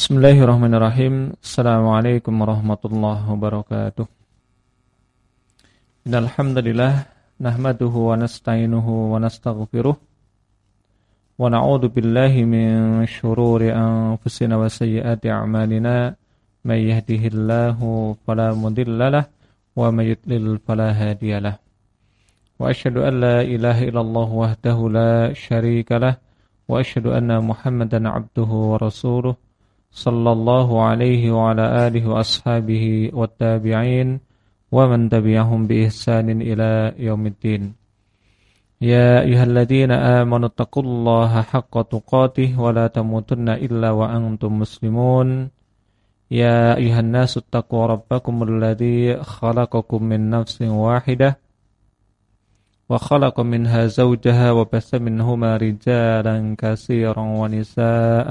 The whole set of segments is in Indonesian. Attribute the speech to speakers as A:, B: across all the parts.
A: Bismillahirrahmanirrahim. Assalamualaikum warahmatullahi wabarakatuh. Innalhamdulillah nahmaduhu wa nasta'inuhu wa nastaghfiruh wa na'udzu billahi min shururi anfusina wa sayyiati a'malina may yahdihillahu fala mudhillalah wa may yudlil fala hadiyalah. Wa asyhadu an la ilaha illallah wahdahu la syarika lah wa asyhadu anna Muhammadan 'abduhu wa rasuluh صلى الله عليه وعلى آله وأصحابه والتابعين ومن تبعهم بإحسان إلى يوم الدين. يا أيها الذين آمنوا اتقوا الله حق تقاته ولا تموتن إلا وأنتم مسلمون. يا أيها الناس اتقوا ربكم الذي خلقكم من نفس واحدة وخلق منها زوجها وبث منهما رجالا كثيرا ونساء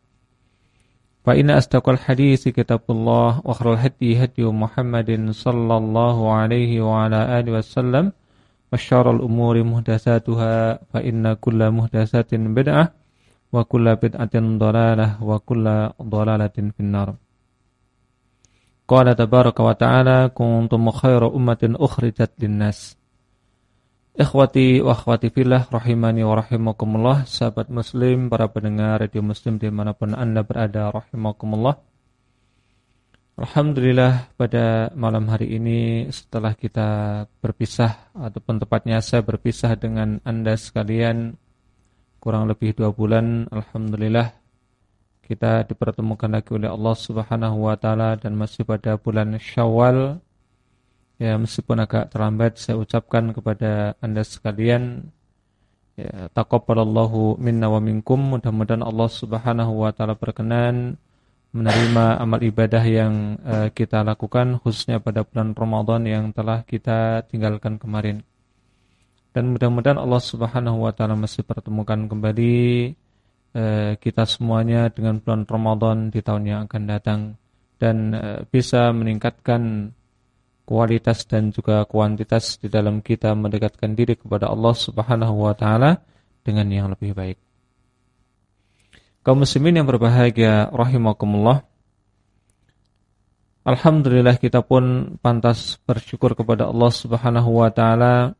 A: فإن أصدق الحديث كتاب الله وخير الهدي هدي محمد صلى الله عليه وعلى آله وسلم وشر الأمور محدثاتها فإن كل محدثات بدعة وكل بدعة ضلالة وكل ضلالة في النار. قال تبارك وتعالى كنتم خير أمة أخرجت للناس. Ikhwati wa akhwati fillah rahimani wa rahimakumullah. Sahabat muslim, para pendengar radio muslim di mana pun anda berada rahimakumullah. Alhamdulillah pada malam hari ini setelah kita berpisah Ataupun tepatnya saya berpisah dengan anda sekalian Kurang lebih dua bulan Alhamdulillah Kita dipertemukan lagi oleh Allah subhanahu wa ta'ala Dan masih pada bulan syawal Ya meskipun agak terlambat saya ucapkan kepada Anda sekalian ya taqabbalallahu minna wa minkum mudah-mudahan Allah Subhanahu wa taala berkenan menerima amal ibadah yang uh, kita lakukan khususnya pada bulan Ramadan yang telah kita tinggalkan kemarin. Dan mudah-mudahan Allah Subhanahu wa taala masih pertemukan kembali uh, kita semuanya dengan bulan Ramadan di tahun yang akan datang dan uh, bisa meningkatkan kualitas dan juga kuantitas di dalam kita mendekatkan diri kepada Allah Subhanahu wa taala dengan yang lebih baik. Kaum muslimin yang berbahagia rahimakumullah. Alhamdulillah kita pun pantas bersyukur kepada Allah Subhanahu wa taala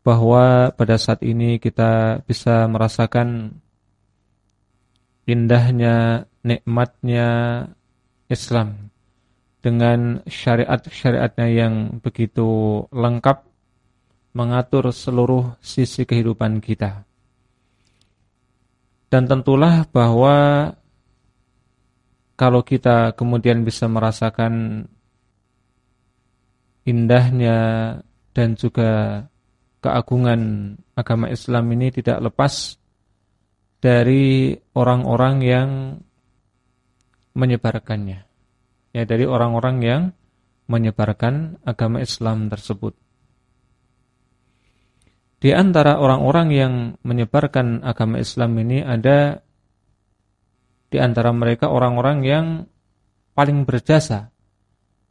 A: bahwa pada saat ini kita bisa merasakan indahnya nikmatnya Islam dengan syariat-syariatnya yang begitu lengkap mengatur seluruh sisi kehidupan kita. Dan tentulah bahwa kalau kita kemudian bisa merasakan indahnya dan juga keagungan agama Islam ini tidak lepas dari orang-orang yang menyebarkannya ya dari orang-orang yang menyebarkan agama Islam tersebut. Di antara orang-orang yang menyebarkan agama Islam ini ada di antara mereka orang-orang yang paling berjasa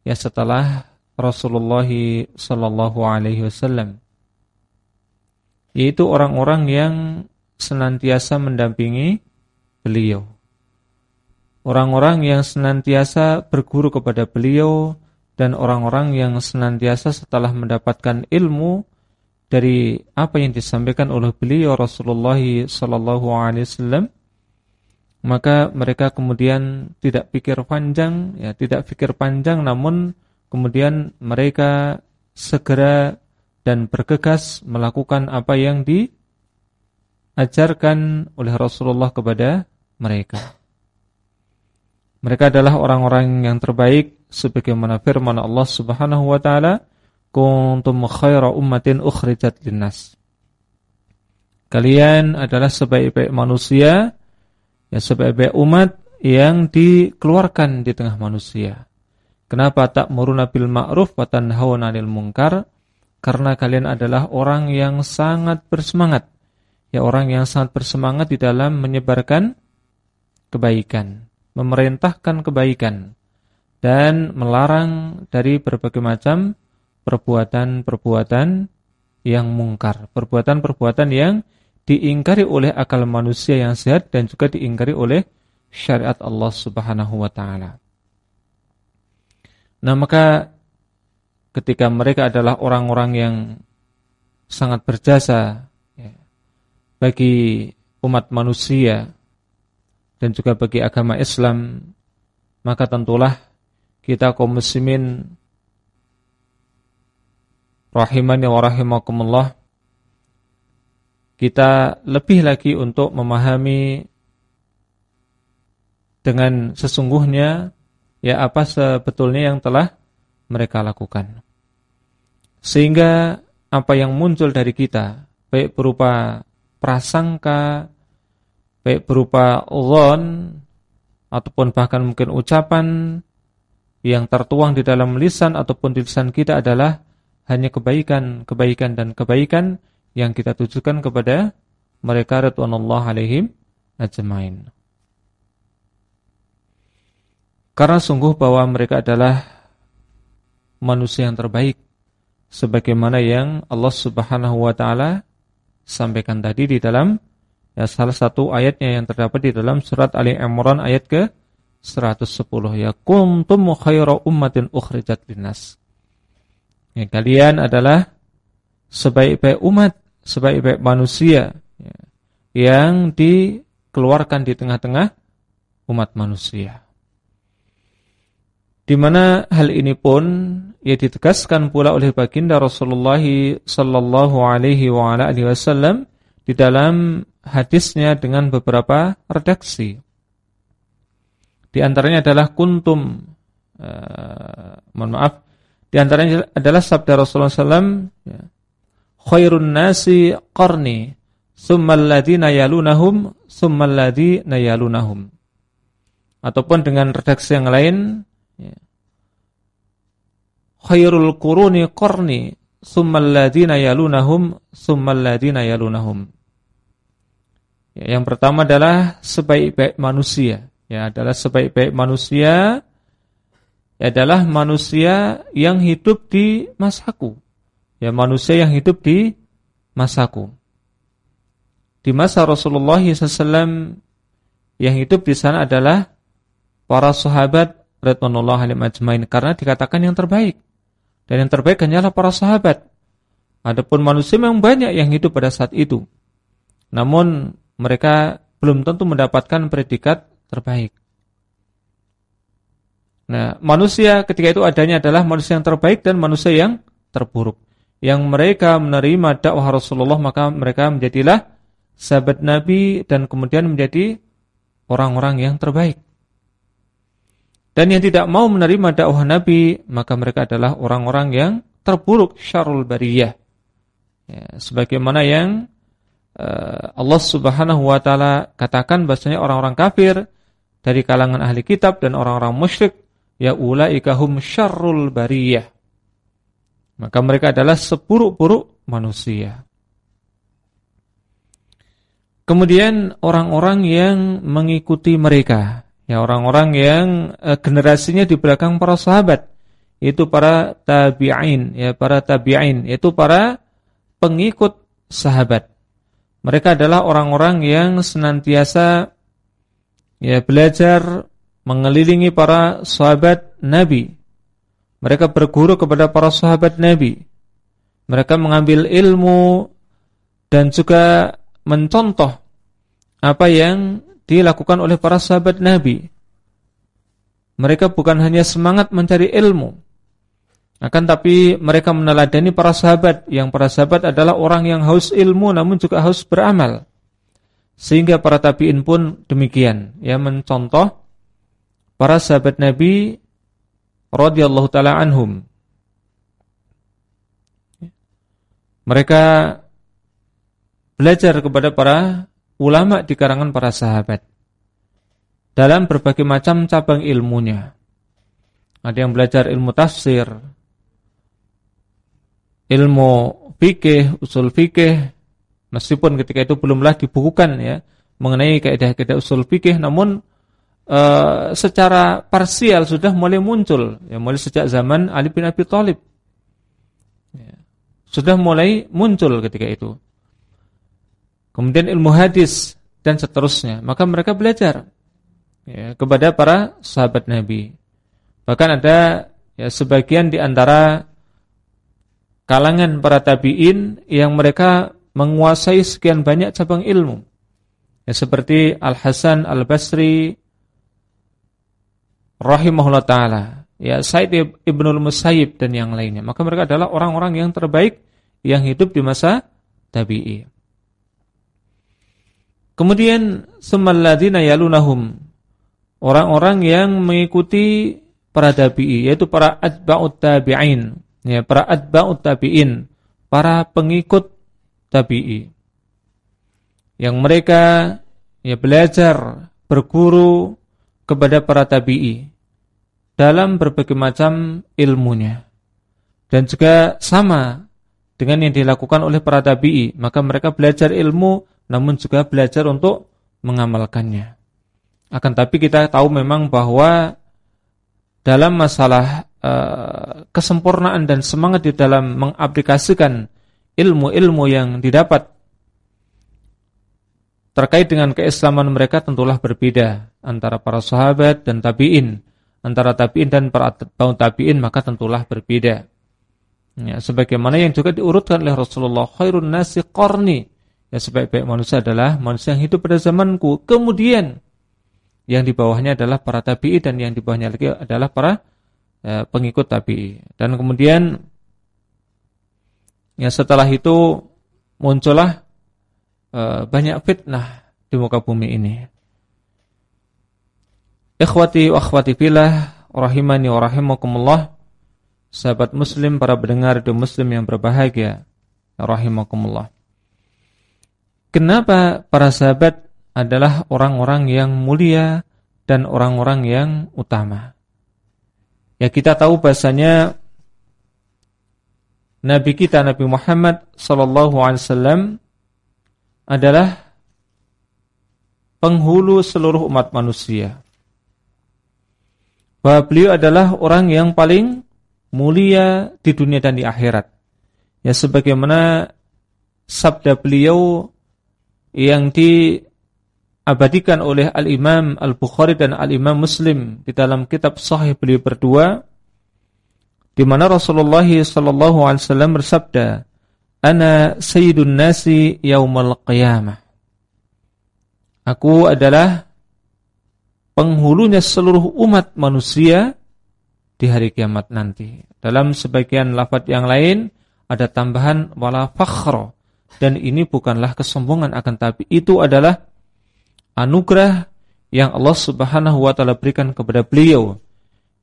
A: ya setelah Rasulullah sallallahu alaihi wasallam yaitu orang-orang yang senantiasa mendampingi beliau orang-orang yang senantiasa berguru kepada beliau dan orang-orang yang senantiasa setelah mendapatkan ilmu dari apa yang disampaikan oleh beliau Rasulullah sallallahu alaihi wasallam maka mereka kemudian tidak pikir panjang ya tidak pikir panjang namun kemudian mereka segera dan bergegas melakukan apa yang diajarkan oleh Rasulullah kepada mereka mereka adalah orang-orang yang terbaik sebagaimana firman Allah Subhanahu wa taala, "Kuntum khaira ummatin ukhrijat linnas." Kalian adalah sebaik-baik manusia, ya sebaik-baik umat yang dikeluarkan di tengah manusia. Kenapa tak muruna bil ma'ruf wa tanhauna 'anil munkar? karena kalian adalah orang yang sangat bersemangat. Ya orang yang sangat bersemangat di dalam menyebarkan kebaikan, memerintahkan kebaikan dan melarang dari berbagai macam perbuatan-perbuatan yang mungkar, perbuatan-perbuatan yang diingkari oleh akal manusia yang sehat dan juga diingkari oleh syariat Allah Subhanahu wa taala. Nah, maka ketika mereka adalah orang-orang yang sangat berjasa ya, bagi umat manusia dan juga bagi agama Islam, maka tentulah kita kaum muslimin rahimani wa rahimakumullah kita lebih lagi untuk memahami dengan sesungguhnya ya apa sebetulnya yang telah mereka lakukan. Sehingga apa yang muncul dari kita, baik berupa prasangka, baik berupa ulon, ataupun bahkan mungkin ucapan yang tertuang di dalam lisan ataupun di lisan kita adalah hanya kebaikan, kebaikan dan kebaikan yang kita tujukan kepada mereka radhiyallahu alaihim ajmain. Karena sungguh bahwa mereka adalah manusia yang terbaik sebagaimana yang Allah Subhanahu wa taala sampaikan tadi di dalam ya salah satu ayatnya yang terdapat di dalam surat Ali Imran ayat ke 110 ya kuntum khairu ummatin ukhrijat linnas. Ya, kalian adalah sebaik-baik umat, sebaik-baik manusia ya, yang dikeluarkan di tengah-tengah umat manusia. Di mana hal ini pun ia ditegaskan pula oleh baginda Rasulullah sallallahu alaihi wasallam di dalam hadisnya dengan beberapa redaksi. Di antaranya adalah kuntum uh, mohon maaf, di antaranya adalah sabda Rasulullah sallam ya, khairun nasi qarni summal ladina yalunahum summal yalunahum. Ataupun dengan redaksi yang lain Ya. Khairul quruni qarni summal ladina yalunahum summal yalunahum. Ya, yang pertama adalah sebaik-baik manusia. Ya, adalah sebaik-baik manusia ya, adalah manusia yang hidup di masaku. Ya, manusia yang hidup di masaku. Di masa Rasulullah SAW yang hidup di sana adalah para sahabat radhiyallahu alaihim ajmain karena dikatakan yang terbaik. Dan yang terbaik hanyalah para sahabat. Adapun manusia memang banyak yang hidup pada saat itu. Namun mereka belum tentu mendapatkan predikat terbaik. Nah, manusia ketika itu adanya adalah manusia yang terbaik dan manusia yang terburuk. Yang mereka menerima dakwah Rasulullah maka mereka menjadilah sahabat Nabi dan kemudian menjadi orang-orang yang terbaik. Dan yang tidak mau menerima dakwah Nabi, maka mereka adalah orang-orang yang terburuk syarul bariyah. Ya, sebagaimana yang Allah Subhanahu wa taala katakan bahasanya orang-orang kafir dari kalangan ahli kitab dan orang-orang musyrik ya ulaika hum syarrul bariyah. Maka mereka adalah seburuk-buruk manusia. Kemudian orang-orang yang mengikuti mereka Ya orang-orang yang e, generasinya di belakang para sahabat itu para tabi'in ya para tabi'in itu para pengikut sahabat. Mereka adalah orang-orang yang senantiasa ya belajar mengelilingi para sahabat Nabi. Mereka berguru kepada para sahabat Nabi. Mereka mengambil ilmu dan juga mencontoh apa yang dilakukan oleh para sahabat Nabi. Mereka bukan hanya semangat mencari ilmu, akan tapi mereka meneladani para sahabat yang para sahabat adalah orang yang haus ilmu namun juga haus beramal. Sehingga para tabi'in pun demikian, ya mencontoh para sahabat Nabi radhiyallahu taala anhum. Mereka belajar kepada para ulama di karangan para sahabat dalam berbagai macam cabang ilmunya. Ada yang belajar ilmu tafsir, ilmu fikih, usul fikih meskipun ketika itu belumlah dibukukan ya mengenai kaidah-kaidah usul fikih namun e, secara parsial sudah mulai muncul ya mulai sejak zaman Ali bin Abi Thalib. Ya, sudah mulai muncul ketika itu. Kemudian ilmu hadis dan seterusnya. Maka mereka belajar ya, kepada para sahabat Nabi. Bahkan ada ya sebagian di antara kalangan para tabi'in yang mereka menguasai sekian banyak cabang ilmu. Ya, seperti Al-Hasan Al-Basri rahimahullah taala, ya Said Ibnul Musayyib dan yang lainnya. Maka mereka adalah orang-orang yang terbaik yang hidup di masa tabi'i. Kemudian semalladzina yalunahum orang-orang yang mengikuti para tabi'i yaitu para atba'ut tabi'in ya para atba'ut tabi'in para pengikut tabi'i. Yang mereka ya belajar berguru kepada para tabi'i dalam berbagai macam ilmunya. Dan juga sama dengan yang dilakukan oleh para tabi'i. Maka mereka belajar ilmu namun juga belajar untuk mengamalkannya. Akan tapi kita tahu memang bahwa dalam masalah uh, kesempurnaan dan semangat di dalam mengaplikasikan ilmu-ilmu yang didapat terkait dengan keislaman mereka tentulah berbeda antara para sahabat dan tabi'in. Antara tabi'in dan para tabi'in maka tentulah berbeda. Ya, sebagaimana yang juga diurutkan oleh Rasulullah khairun nasi qarni Ya sebaik-baik manusia adalah manusia yang hidup pada zamanku. Kemudian yang di bawahnya adalah para tabi'i dan yang di bawahnya lagi adalah para eh, pengikut tabi'i. Dan kemudian ya setelah itu muncullah eh, banyak fitnah di muka bumi ini. Ikhwati wa akhwati fillah rahimani wa rahimakumullah. Sahabat muslim, para pendengar dan muslim yang berbahagia, rahimakumullah. Kenapa para sahabat adalah orang-orang yang mulia dan orang-orang yang utama? Ya kita tahu bahasanya Nabi kita Nabi Muhammad sallallahu alaihi wasallam adalah penghulu seluruh umat manusia. Bahwa beliau adalah orang yang paling mulia di dunia dan di akhirat. Ya sebagaimana sabda beliau yang diabadikan oleh Al-Imam Al-Bukhari dan Al-Imam Muslim di dalam kitab sahih beliau berdua di mana Rasulullah sallallahu alaihi wasallam bersabda ana sayyidun nasi yaumal qiyamah Aku adalah penghulunya seluruh umat manusia di hari kiamat nanti. Dalam sebagian lafaz yang lain ada tambahan wala fakhra dan ini bukanlah kesombongan akan tapi itu adalah anugerah yang Allah Subhanahu wa taala berikan kepada beliau.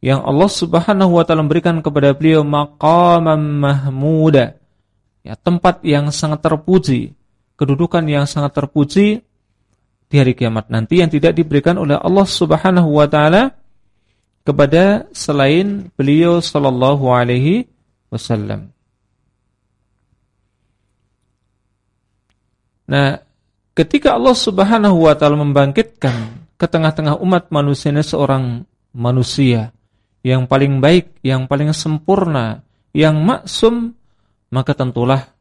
A: Yang Allah Subhanahu wa taala berikan kepada beliau maqamam mahmuda. Ya, tempat yang sangat terpuji, kedudukan yang sangat terpuji di hari kiamat nanti yang tidak diberikan oleh Allah Subhanahu wa taala kepada selain beliau sallallahu alaihi wasallam. Nah, ketika Allah Subhanahu wa taala membangkitkan ke tengah-tengah umat manusia ini seorang manusia yang paling baik, yang paling sempurna, yang maksum, maka tentulah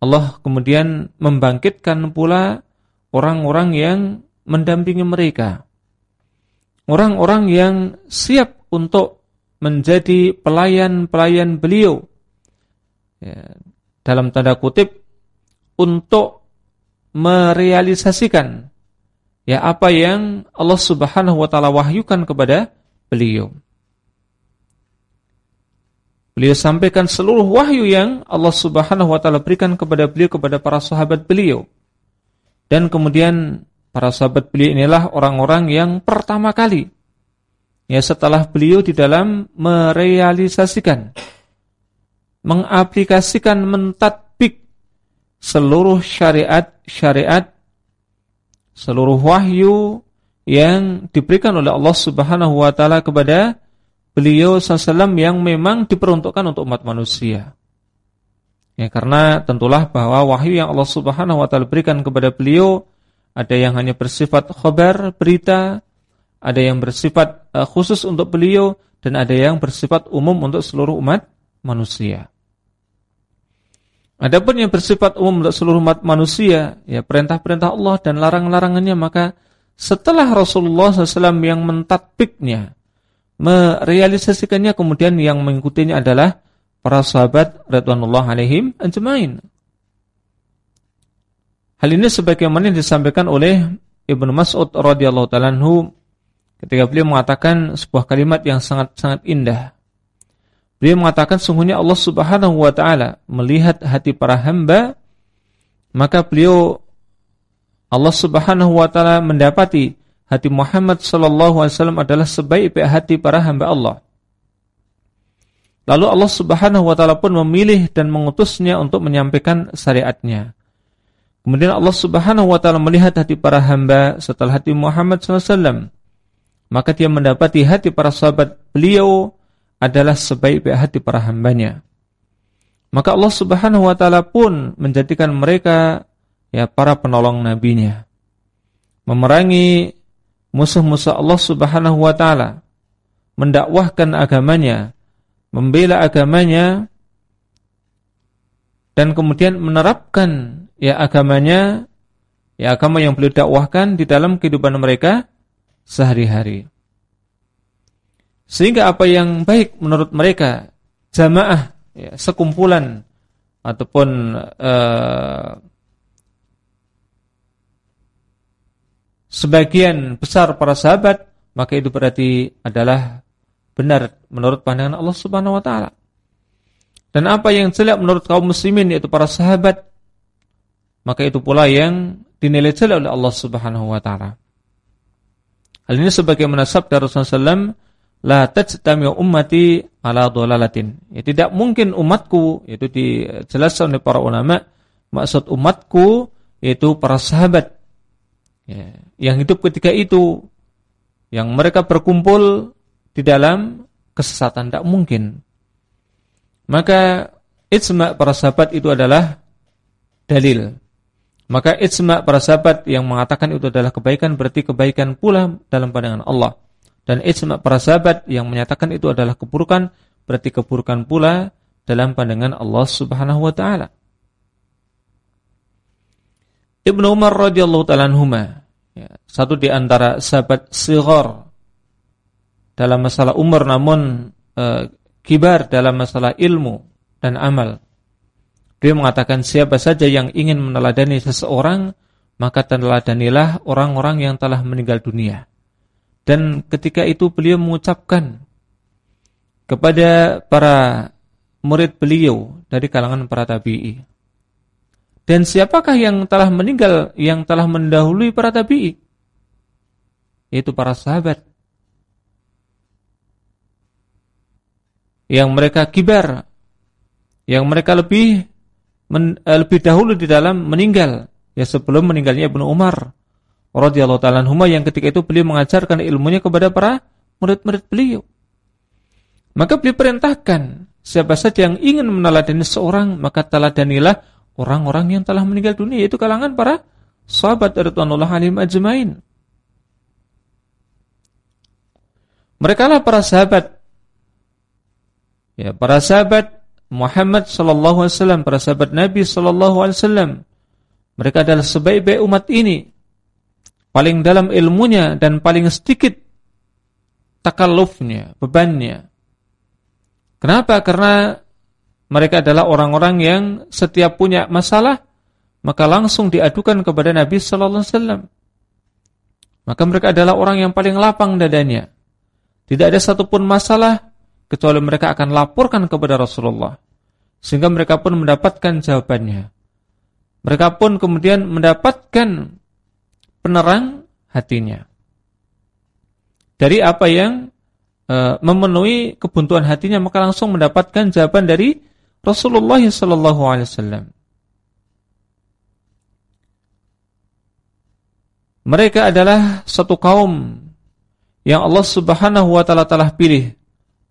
A: Allah kemudian membangkitkan pula orang-orang yang mendampingi mereka. Orang-orang yang siap untuk menjadi pelayan-pelayan beliau. Ya, dalam tanda kutip untuk merealisasikan ya apa yang Allah Subhanahu wa taala wahyukan kepada beliau. Beliau sampaikan seluruh wahyu yang Allah Subhanahu wa taala berikan kepada beliau kepada para sahabat beliau. Dan kemudian para sahabat beliau inilah orang-orang yang pertama kali ya setelah beliau di dalam merealisasikan mengaplikasikan mentatbik seluruh syariat-syariat, seluruh wahyu yang diberikan oleh Allah Subhanahu wa taala kepada beliau sallallahu yang memang diperuntukkan untuk umat manusia. Ya, karena tentulah bahwa wahyu yang Allah Subhanahu wa taala berikan kepada beliau ada yang hanya bersifat khabar, berita, ada yang bersifat uh, khusus untuk beliau dan ada yang bersifat umum untuk seluruh umat manusia. Adapun yang bersifat umum untuk seluruh umat manusia, ya perintah-perintah Allah dan larang-larangannya, maka setelah Rasulullah SAW yang mentatbiknya, merealisasikannya, kemudian yang mengikutinya adalah para sahabat radhiyallahu alaihim ajmain. Hal ini sebagaimana disampaikan oleh Ibnu Mas'ud radhiyallahu taala ketika beliau mengatakan sebuah kalimat yang sangat-sangat indah. Beliau mengatakan sungguhnya Allah Subhanahu wa taala melihat hati para hamba maka beliau Allah Subhanahu wa taala mendapati hati Muhammad sallallahu alaihi wasallam adalah sebaik-baik hati para hamba Allah. Lalu Allah Subhanahu wa taala pun memilih dan mengutusnya untuk menyampaikan syariatnya. Kemudian Allah Subhanahu wa taala melihat hati para hamba setelah hati Muhammad SAW. Maka dia mendapati hati para sahabat beliau adalah sebaik-baik hati para hambanya. Maka Allah Subhanahu wa taala pun menjadikan mereka ya para penolong nabinya. Memerangi musuh-musuh Allah Subhanahu wa taala, mendakwahkan agamanya membela agamanya dan kemudian menerapkan ya agamanya ya agama yang beliau dakwahkan di dalam kehidupan mereka sehari-hari. Sehingga apa yang baik menurut mereka jamaah ya, sekumpulan ataupun uh, sebagian besar para sahabat maka itu berarti adalah benar menurut pandangan Allah Subhanahu wa taala. Dan apa yang jelek menurut kaum muslimin yaitu para sahabat maka itu pula yang dinilai jelek oleh Allah Subhanahu wa taala. Hal ini sebagaimana sabda Rasulullah SAW, la tajtami ummati ala dhalalatin. Ya, tidak mungkin umatku itu dijelaskan oleh para ulama maksud umatku yaitu para sahabat ya, yang hidup ketika itu yang mereka berkumpul di dalam kesesatan tidak mungkin. Maka ijma para sahabat itu adalah dalil. Maka ijma para sahabat yang mengatakan itu adalah kebaikan berarti kebaikan pula dalam pandangan Allah. Dan ijma para sahabat yang menyatakan itu adalah keburukan berarti keburukan pula dalam pandangan Allah Subhanahu wa taala. Ibnu Umar radhiyallahu taala ya, satu di antara sahabat sighar dalam masalah umur namun e, kibar dalam masalah ilmu dan amal. Dia mengatakan siapa saja yang ingin meneladani seseorang maka teladanilah orang-orang yang telah meninggal dunia. Dan ketika itu beliau mengucapkan kepada para murid beliau dari kalangan para tabi'i. Dan siapakah yang telah meninggal yang telah mendahului para tabi'i? Yaitu para sahabat. yang mereka kibar, yang mereka lebih uh, lebih dahulu di dalam meninggal, ya sebelum meninggalnya Ibnu Umar radhiyallahu taala yang ketika itu beliau mengajarkan ilmunya kepada para murid-murid beliau. Maka beliau perintahkan siapa saja yang ingin meneladani seorang maka teladanilah orang-orang yang telah meninggal dunia yaitu kalangan para sahabat radhiyallahu alaihim ajmain. Mereka lah para sahabat Ya, para sahabat Muhammad sallallahu alaihi wasallam, para sahabat Nabi sallallahu alaihi wasallam, mereka adalah sebaik-baik umat ini. Paling dalam ilmunya dan paling sedikit takallufnya, bebannya. Kenapa? Karena mereka adalah orang-orang yang setiap punya masalah maka langsung diadukan kepada Nabi sallallahu alaihi wasallam. Maka mereka adalah orang yang paling lapang dadanya. Tidak ada satupun masalah kecuali mereka akan laporkan kepada Rasulullah sehingga mereka pun mendapatkan jawabannya. Mereka pun kemudian mendapatkan penerang hatinya. Dari apa yang e, memenuhi kebuntuan hatinya maka langsung mendapatkan jawaban dari Rasulullah wasallam. Mereka adalah satu kaum yang Allah Subhanahu wa taala telah pilih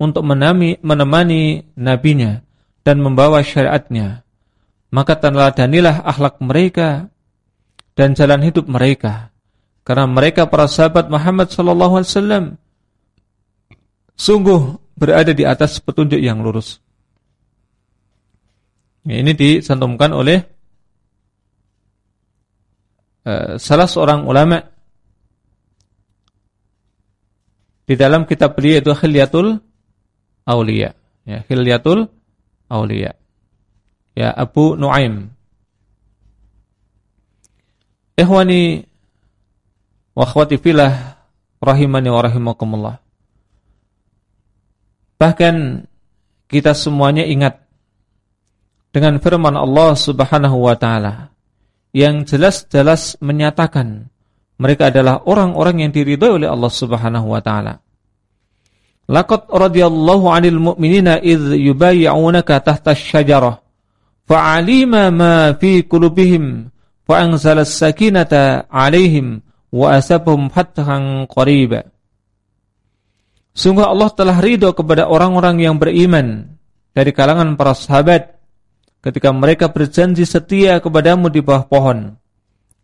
A: untuk menami, menemani nabinya dan membawa syariatnya. maka teladanilah akhlak mereka dan jalan hidup mereka. Karena mereka para sahabat Muhammad sallallahu alaihi wasallam sungguh berada di atas petunjuk yang lurus. Ini disantumkan oleh uh, salah seorang ulama di dalam kitab beliau itu Khilyatul Aulia. Ya, Khilyatul Aulia. Ya, Abu Nuaim. Ikhwani wa akhwati fillah rahimani wa rahimakumullah. Bahkan kita semuanya ingat dengan firman Allah Subhanahu wa taala yang jelas-jelas menyatakan mereka adalah orang-orang yang diridhoi oleh Allah Subhanahu wa taala. Laqad radiyallahu 'anil mu'minina idh yubayyi'unaka tahta asy-syajarah fa'alima ma fi qulubihim fa anzala as-sakinata 'alaihim wa asabhum fathan qariba. Sungguh Allah telah ridho kepada orang-orang yang beriman dari kalangan para sahabat ketika mereka berjanji setia kepadamu di bawah pohon.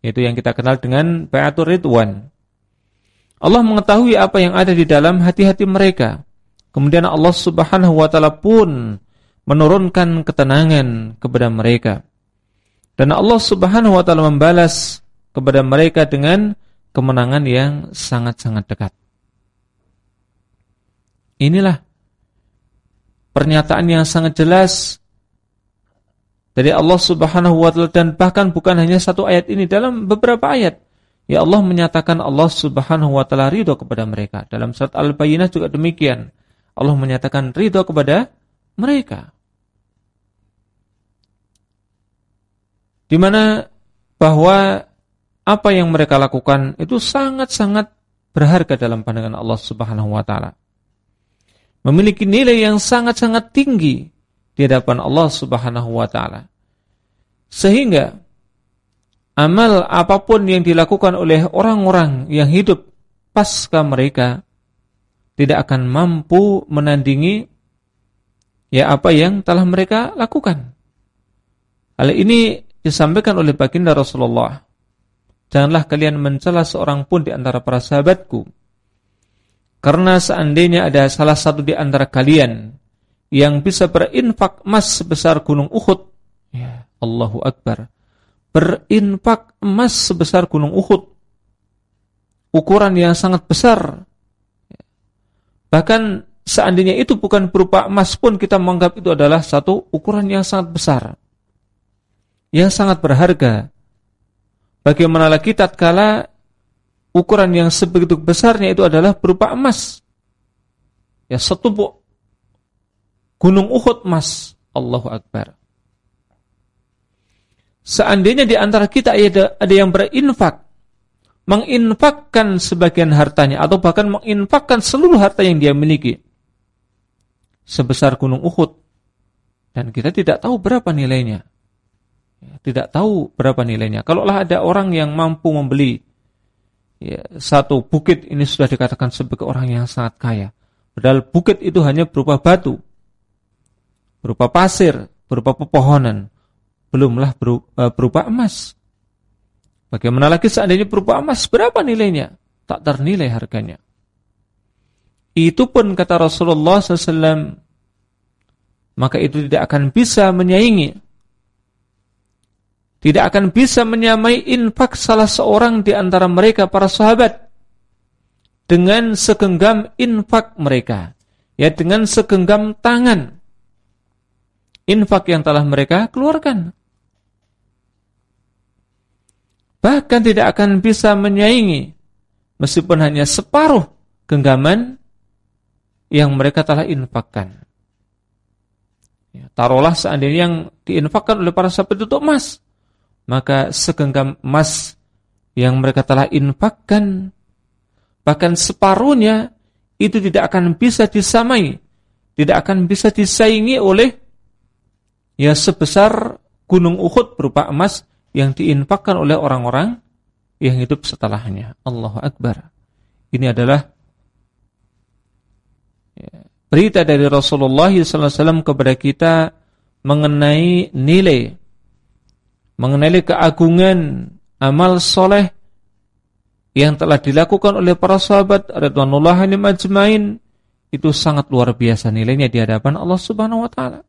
A: Itu yang kita kenal dengan Bai'atul Ridwan. Allah mengetahui apa yang ada di dalam hati-hati mereka. Kemudian Allah Subhanahu wa taala pun menurunkan ketenangan kepada mereka. Dan Allah Subhanahu wa taala membalas kepada mereka dengan kemenangan yang sangat-sangat dekat. Inilah pernyataan yang sangat jelas dari Allah Subhanahu wa taala dan bahkan bukan hanya satu ayat ini dalam beberapa ayat ya Allah menyatakan Allah Subhanahu wa taala ridho kepada mereka. Dalam surat Al-Bayyinah juga demikian. Allah menyatakan ridho kepada mereka. Di mana bahwa apa yang mereka lakukan itu sangat-sangat berharga dalam pandangan Allah Subhanahu wa taala. Memiliki nilai yang sangat-sangat tinggi di hadapan Allah Subhanahu wa taala. Sehingga amal apa pun yang dilakukan oleh orang-orang yang hidup pasca mereka tidak akan mampu menandingi ya apa yang telah mereka lakukan. Hal ini disampaikan oleh baginda Rasulullah Janganlah kalian mencela seorang pun di antara para sahabatku. Karena seandainya ada salah satu di antara kalian yang bisa berinfak emas sebesar gunung Uhud, ya Allahu Akbar. Berinfak emas sebesar gunung Uhud. Ukuran yang sangat besar. Bahkan seandainya itu bukan berupa emas pun kita menganggap itu adalah satu ukuran yang sangat besar. Yang sangat berharga Bagaimana lagi tatkala ukuran yang sebegitu besarnya itu adalah berupa emas. Ya setumpuk gunung Uhud emas. Allahu Akbar. Seandainya di antara kita ada, ada yang berinfak, menginfakkan sebagian hartanya atau bahkan menginfakkan seluruh harta yang dia miliki sebesar gunung Uhud dan kita tidak tahu berapa nilainya tidak tahu berapa nilainya. Kalaulah ada orang yang mampu membeli ya, satu bukit ini sudah dikatakan sebagai orang yang sangat kaya. Padahal bukit itu hanya berupa batu, berupa pasir, berupa pepohonan, belumlah e, berupa emas. Bagaimana lagi seandainya berupa emas, berapa nilainya? Tak ternilai harganya. Itu pun kata Rasulullah SAW, maka itu tidak akan bisa menyaingi tidak akan bisa menyamai infak salah seorang di antara mereka para sahabat dengan segenggam infak mereka, ya dengan segenggam tangan infak yang telah mereka keluarkan. Bahkan tidak akan bisa menyaingi meskipun hanya separuh genggaman yang mereka telah infakkan. Ya, taruhlah seandainya yang diinfakkan oleh para sahabat itu emas maka segenggam emas yang mereka telah infakkan bahkan separuhnya itu tidak akan bisa disamai, tidak akan bisa disaingi oleh ya sebesar gunung Uhud berupa emas yang diinfakkan oleh orang-orang yang hidup setelahnya. Allahu Akbar. Ini adalah ya, berita dari Rasulullah SAW kepada kita mengenai nilai mengenali keagungan amal soleh yang telah dilakukan oleh para sahabat radhiyallahu anhum ajmain itu sangat luar biasa nilainya di hadapan Allah Subhanahu wa taala.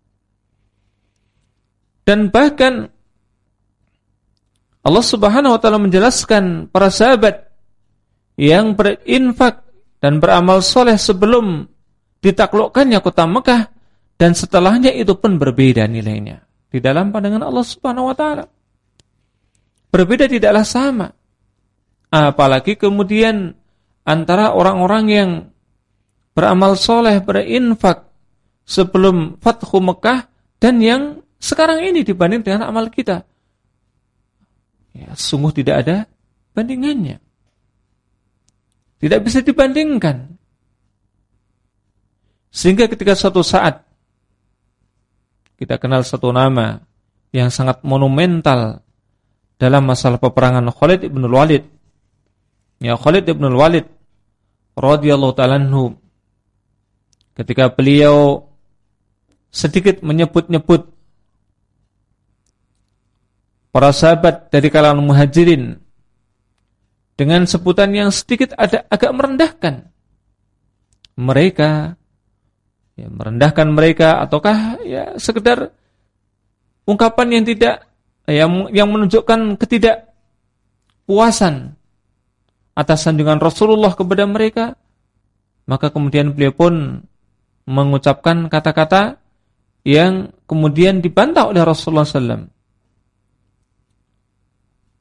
A: Dan bahkan Allah Subhanahu wa taala menjelaskan para sahabat yang berinfak dan beramal soleh sebelum ditaklukkannya kota Mekah dan setelahnya itu pun berbeda nilainya di dalam pandangan Allah Subhanahu wa taala. Berbeda tidaklah sama. Apalagi kemudian antara orang-orang yang beramal soleh, berinfak sebelum Fathu Mekah dan yang sekarang ini dibanding dengan amal kita. Ya, sungguh tidak ada bandingannya. Tidak bisa dibandingkan. Sehingga ketika suatu saat kita kenal satu nama yang sangat monumental dalam masalah peperangan Khalid ibn Walid. Ya Khalid ibn Walid radhiyallahu taala ketika beliau sedikit menyebut-nyebut para sahabat dari kalangan muhajirin dengan sebutan yang sedikit ada agak merendahkan mereka. Ya, merendahkan mereka ataukah ya sekedar ungkapan yang tidak yang yang menunjukkan ketidakpuasan atas sanjungan Rasulullah kepada mereka, maka kemudian beliau pun mengucapkan kata-kata yang kemudian dibantah oleh Rasulullah SAW.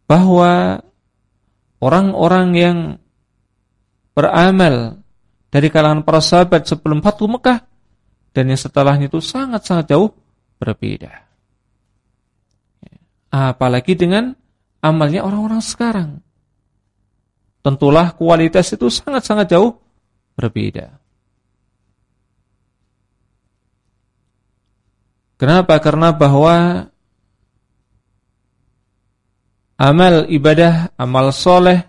A: Bahwa orang-orang yang beramal dari kalangan para sahabat sebelum Fatu Mekah dan yang setelahnya itu sangat-sangat jauh berbeda. Apalagi dengan amalnya orang-orang sekarang tentulah kualitas itu sangat-sangat jauh berbeda. Kenapa? Karena bahwa amal ibadah, amal soleh,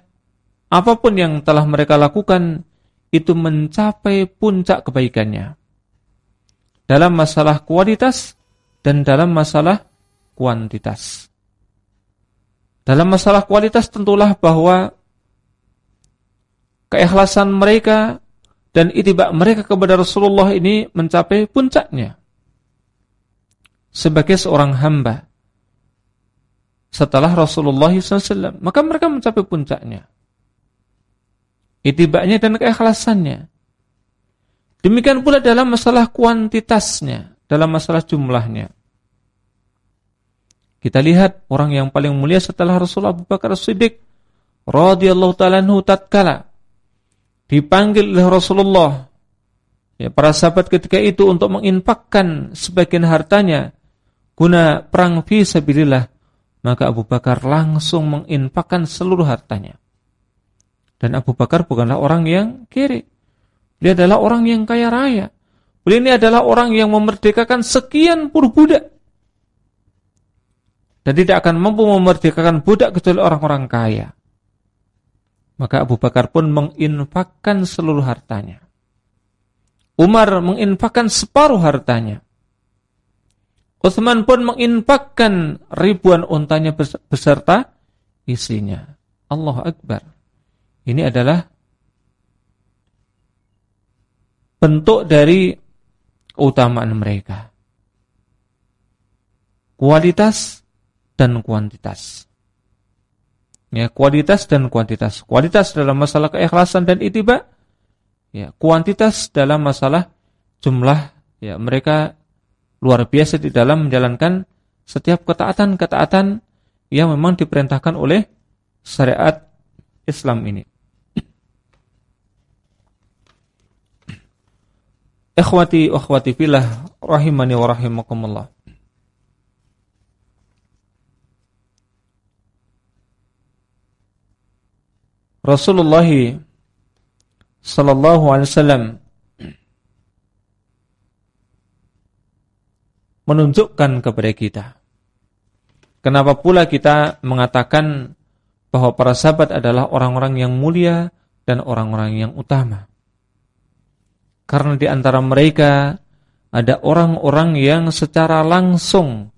A: apa pun yang telah mereka lakukan, itu mencapai puncak kebaikannya. Dalam masalah kualitas dan dalam masalah kuantitas. Dalam masalah kualitas tentulah bahwa keikhlasan mereka dan itibak mereka kepada Rasulullah ini mencapai puncaknya. Sebagai seorang hamba setelah Rasulullah SAW, maka mereka mencapai puncaknya. Itibaknya dan keikhlasannya. Demikian pula dalam masalah kuantitasnya, dalam masalah jumlahnya. Kita lihat orang yang paling mulia setelah Rasulullah Abu Bakar Siddiq radhiyallahu taala tatkala dipanggil oleh Rasulullah. Ya para sahabat ketika itu untuk menginfakkan sebagian hartanya guna perang fi sabilillah maka Abu Bakar langsung menginfakkan seluruh hartanya. Dan Abu Bakar bukanlah orang yang kiri. Dia adalah orang yang kaya raya. Beliau ini adalah orang yang memerdekakan sekian puluh budak dan tidak akan mampu memerdekakan budak kecuali orang-orang kaya maka Abu Bakar pun menginfakkan seluruh hartanya. Umar menginfakkan separuh hartanya. Utsman pun menginfakkan ribuan untanya beserta isinya. Allah Akbar. Ini adalah bentuk dari keutamaan mereka. Kualitas dan kuantitas. Ya, kualitas dan kuantitas. Kualitas dalam masalah keikhlasan dan itiba, ya, kuantitas dalam masalah jumlah ya mereka luar biasa di dalam menjalankan setiap ketaatan-ketaatan yang memang diperintahkan oleh syariat Islam ini. Ikhwati akhwati fillah rahimani wa rahimakumullah. Rasulullah sallallahu alaihi wasallam menunjukkan kepada kita. Kenapa pula kita mengatakan bahwa para sahabat adalah orang-orang yang mulia dan orang-orang yang utama? Karena di antara mereka ada orang-orang yang secara langsung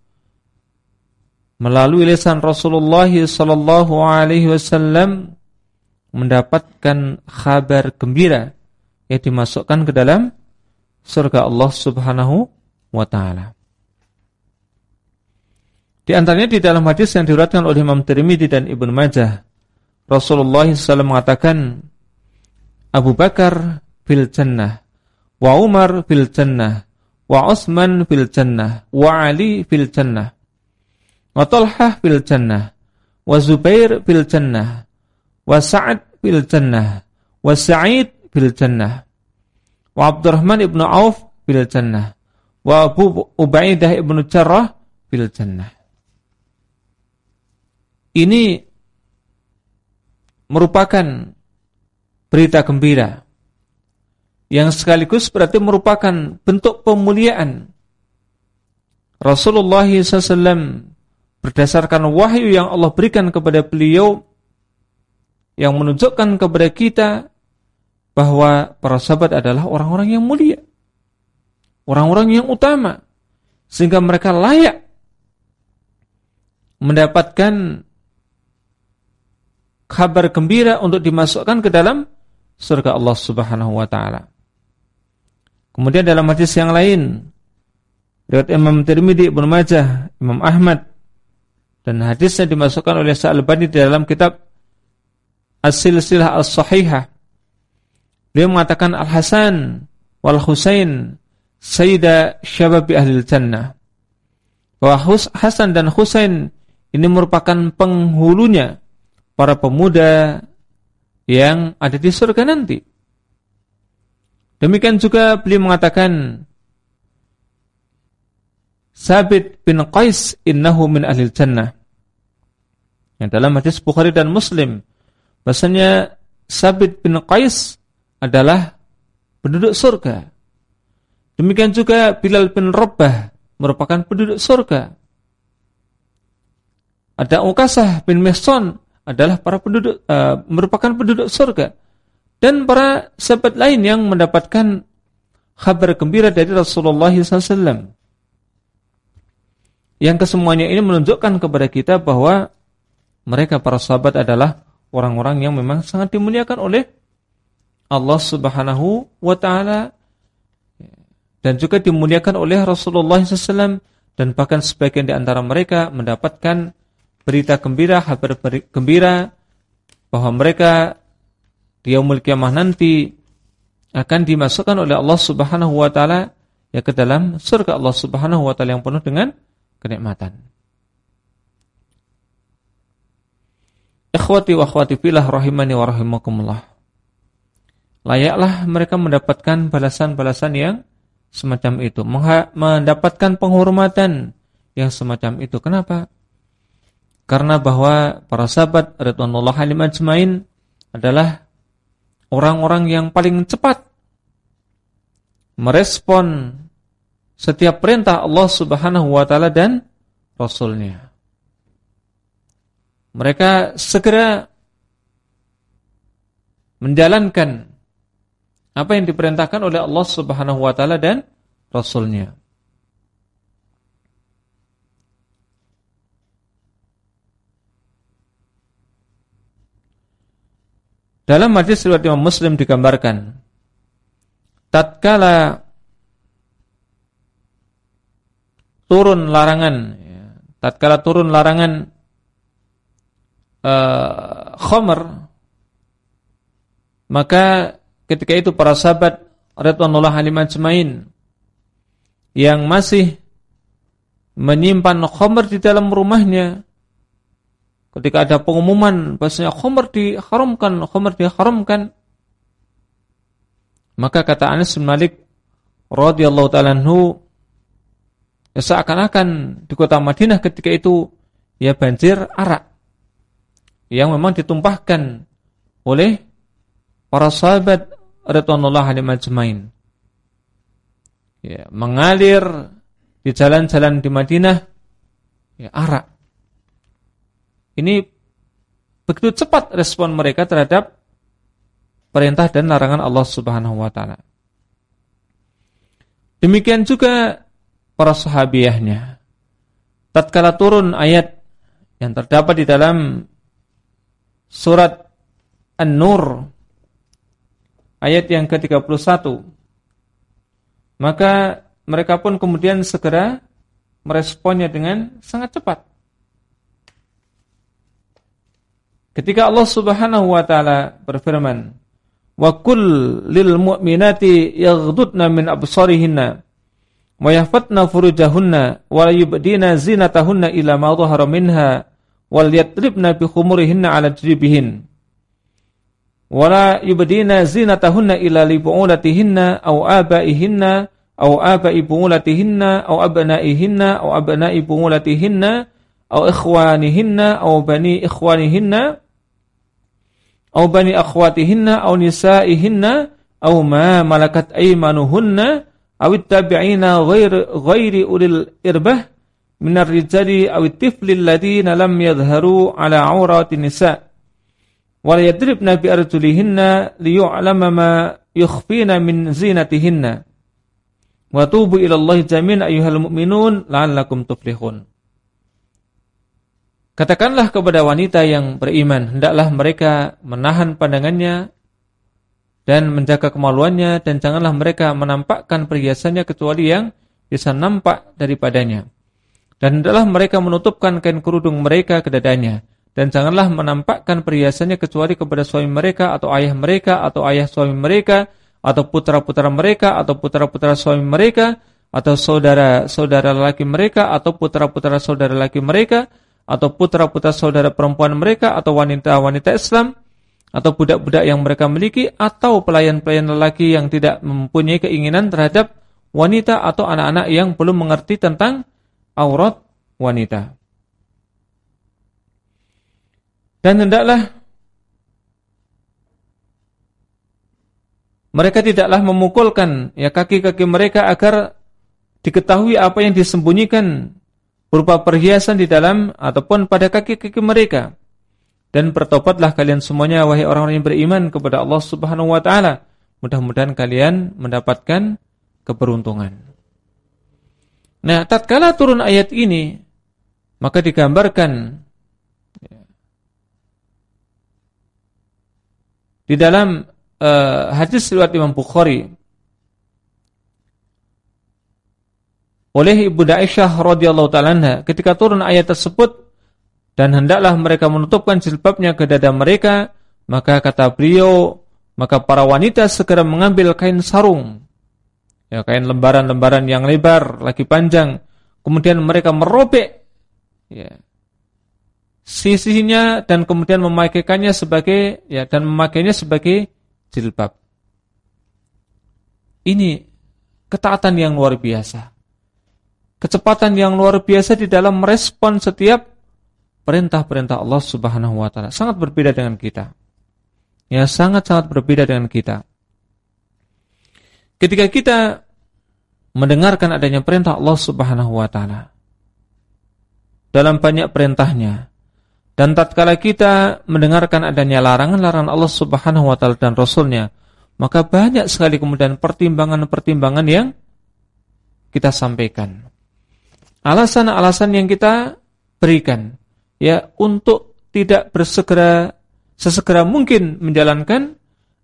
A: melalui lisan Rasulullah sallallahu alaihi wasallam mendapatkan kabar gembira yang dimasukkan ke dalam surga Allah Subhanahu wa taala. Di antaranya di dalam hadis yang diriwayatkan oleh Imam Tirmidzi dan Ibnu Majah, Rasulullah SAW mengatakan, Abu Bakar fil jannah, wa Umar fil jannah, wa Utsman fil jannah, wa Ali fil jannah, wa Talhah fil jannah, wa Zubair fil jannah, wa Sa'ad fil jannah, wa Sa'id fil jannah, wa Abdurrahman ibnu Auf fil jannah, wa Abu Ubaidah ibnu Jarrah fil jannah. Ini merupakan berita gembira. Yang sekaligus berarti merupakan bentuk pemuliaan. Rasulullah SAW berdasarkan wahyu yang Allah berikan kepada beliau yang menunjukkan kepada kita bahwa para sahabat adalah orang-orang yang mulia orang-orang yang utama sehingga mereka layak mendapatkan kabar gembira untuk dimasukkan ke dalam surga Allah Subhanahu wa taala. Kemudian dalam hadis yang lain riwayat Imam Tirmidzi, Ibnu Majah, Imam Ahmad dan hadisnya dimasukkan oleh Sa'albani di dalam kitab As-Silsilah As-Sahihah. Beliau mengatakan Al-Hasan wal Husain sayyida syababi ahli jannah. Bahwa Hasan dan Husain ini merupakan penghulunya para pemuda yang ada di surga nanti. Demikian juga beliau mengatakan Sabit bin Qais innahu min ahli jannah. Yang dalam hadis Bukhari dan Muslim bahasanya Sabit bin Qais adalah penduduk surga. Demikian juga Bilal bin Rabbah merupakan penduduk surga. Ada Ukasah bin Mihsan adalah para penduduk uh, merupakan penduduk surga dan para sahabat lain yang mendapatkan kabar gembira dari Rasulullah SAW. Yang kesemuanya ini menunjukkan kepada kita bahwa mereka para sahabat adalah orang-orang yang memang sangat dimuliakan oleh Allah Subhanahu wa taala dan juga dimuliakan oleh Rasulullah SAW dan bahkan sebagian di antara mereka mendapatkan berita gembira, kabar gembira bahwa mereka di yaumul kiamah nanti akan dimasukkan oleh Allah Subhanahu wa taala ya ke dalam surga Allah Subhanahu wa taala yang penuh dengan kenikmatan. Ikhwati wa akhwati fillah rahimani wa rahimakumullah. Layaklah mereka mendapatkan balasan-balasan yang semacam itu, mendapatkan penghormatan yang semacam itu. Kenapa? Karena bahwa para sahabat radhiyallahu alaihim ajmain adalah orang-orang yang paling cepat merespon setiap perintah Allah Subhanahu wa taala dan rasulnya. Mereka segera menjalankan apa yang diperintahkan oleh Allah Subhanahu wa taala dan rasulnya. Dalam hadis riwayat Imam Muslim digambarkan tatkala turun larangan ya, tatkala turun larangan uh, khamr maka ketika itu para sahabat radhiyallahu anhum ajmain yang masih menyimpan khamr di dalam rumahnya Ketika ada pengumuman bahasanya khamr diharamkan, khamr diharamkan, maka kata Anas bin Malik radhiyallahu taala anhu ya seakan-akan di kota Madinah ketika itu ya banjir arak yang memang ditumpahkan oleh para sahabat radhiyallahu anhum ajmain. Ya, mengalir di jalan-jalan di Madinah ya arak ini begitu cepat respon mereka terhadap perintah dan larangan Allah Subhanahu wa taala. Demikian juga para sahabiahnya. Tatkala turun ayat yang terdapat di dalam surat An-Nur ayat yang ke-31 maka mereka pun kemudian segera meresponnya dengan sangat cepat. Ketika Allah Subhanahu wa taala berfirman wa kull lil mu'minati yaghdudna min absarihinna wa yahfatna furujahunna wa yubdina zinatahunna ila ma dhahara minha وَلْيَطْرِبْنَا بِخُمُرِهِنَّ عَلَى جِرِبِهِنَّ وَلَا يُبْدِينَ زِنَتَهُنَّ إِلَى لِبُعُولَتِهِنَّ أَوْ آبَائِهِنَّ أَوْ آبَائِ بُعُولَتِهِنَّ أَوْ أَبْنَائِهِنَّ أَوْ أبناء بُعُولَتِهِنَّ أَوْ إِخْوَانِهِنَّ أَوْ بَنِي إِخْوَانِهِنَّ أَوْ بَنِي أَخْوَاتِهِنَّ أَوْ نِسَائِهِنَّ أَوْ مَا مَلَكَتْ أَيْمَانُهُنَّ أَوِ التَّابِعِينَ غَيْرِ غَيْرِ أُولِي الْإِرْبَةِ minar rijali aw tifli alladhina lam yadhharu ala auratin nisa' wala yadribna bi arjulihinna liyu'lama ma yukhfina min zinatihinna. Wa tubu ila Allah jami'an ayyuhal mu'minun la'allakum tuflihun. Katakanlah kepada wanita yang beriman hendaklah mereka menahan pandangannya dan menjaga kemaluannya dan janganlah mereka menampakkan perhiasannya kecuali yang bisa nampak daripadanya dan hendaklah mereka menutupkan kain kerudung mereka ke dadanya. Dan janganlah menampakkan perhiasannya kecuali kepada suami mereka atau ayah mereka atau ayah suami mereka atau putra-putra mereka atau putra-putra suami mereka atau saudara-saudara laki mereka atau putra-putra saudara laki mereka atau putra-putra saudara perempuan mereka atau wanita-wanita Islam atau budak-budak yang mereka miliki atau pelayan-pelayan lelaki yang tidak mempunyai keinginan terhadap wanita atau anak-anak yang belum mengerti tentang aurat wanita. Dan hendaklah mereka tidaklah memukulkan ya kaki-kaki mereka agar diketahui apa yang disembunyikan berupa perhiasan di dalam ataupun pada kaki-kaki mereka. Dan bertobatlah kalian semuanya wahai orang-orang yang beriman kepada Allah Subhanahu wa taala. Mudah-mudahan kalian mendapatkan keberuntungan. Nah, tatkala turun ayat ini, maka digambarkan Di dalam uh, hadis riwayat Imam Bukhari oleh Ibu Aisyah radhiyallahu taala ketika turun ayat tersebut dan hendaklah mereka menutupkan jilbabnya ke dada mereka maka kata beliau maka para wanita segera mengambil kain sarung ya kain lembaran-lembaran yang lebar lagi panjang kemudian mereka merobek ya sisinya dan kemudian memakaikannya sebagai ya dan memakainya sebagai jilbab. Ini ketaatan yang luar biasa. Kecepatan yang luar biasa di dalam merespon setiap perintah-perintah Allah Subhanahu wa taala. Sangat berbeda dengan kita. Ya, sangat-sangat berbeda dengan kita. Ketika kita mendengarkan adanya perintah Allah Subhanahu wa taala dalam banyak perintahnya dan tatkala kita mendengarkan adanya larangan-larangan Allah Subhanahu wa taala dan Rasulnya, maka banyak sekali kemudian pertimbangan-pertimbangan yang kita sampaikan. Alasan-alasan yang kita berikan ya untuk tidak bersegera sesegera mungkin menjalankan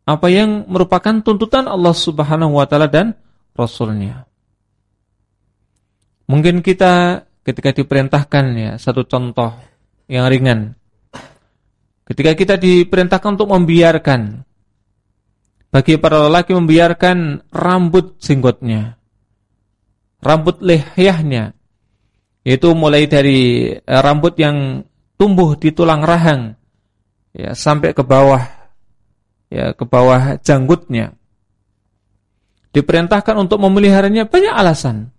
A: apa yang merupakan tuntutan Allah Subhanahu wa taala dan Rasulnya. Mungkin kita ketika diperintahkan ya satu contoh yang ringan. Ketika kita diperintahkan untuk membiarkan bagi para lelaki membiarkan rambut jenggotnya, rambut lehyahnya, yaitu mulai dari eh, rambut yang tumbuh di tulang rahang ya sampai ke bawah ya ke bawah janggutnya. Diperintahkan untuk memeliharanya banyak alasan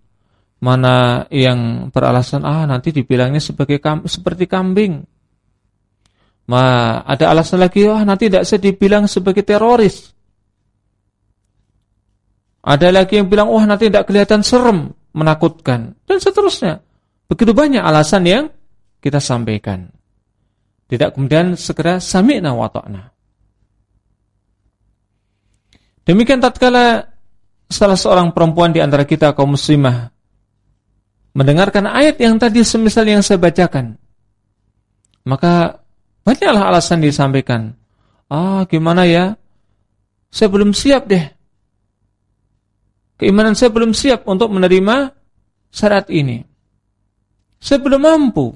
A: mana yang beralasan ah nanti dibilangnya sebagai seperti kambing. Ma ada alasan lagi ah nanti tidak saya dibilang sebagai teroris. Ada lagi yang bilang wah nanti tidak kelihatan serem, menakutkan dan seterusnya. Begitu banyak alasan yang kita sampaikan. Tidak kemudian segera sami'na wa ta'na. Demikian tatkala salah seorang perempuan di antara kita kaum muslimah mendengarkan ayat yang tadi semisal yang saya bacakan. Maka banyaklah alasan disampaikan. Ah, gimana ya? Saya belum siap deh. Keimanan saya belum siap untuk menerima syarat ini. Saya belum mampu.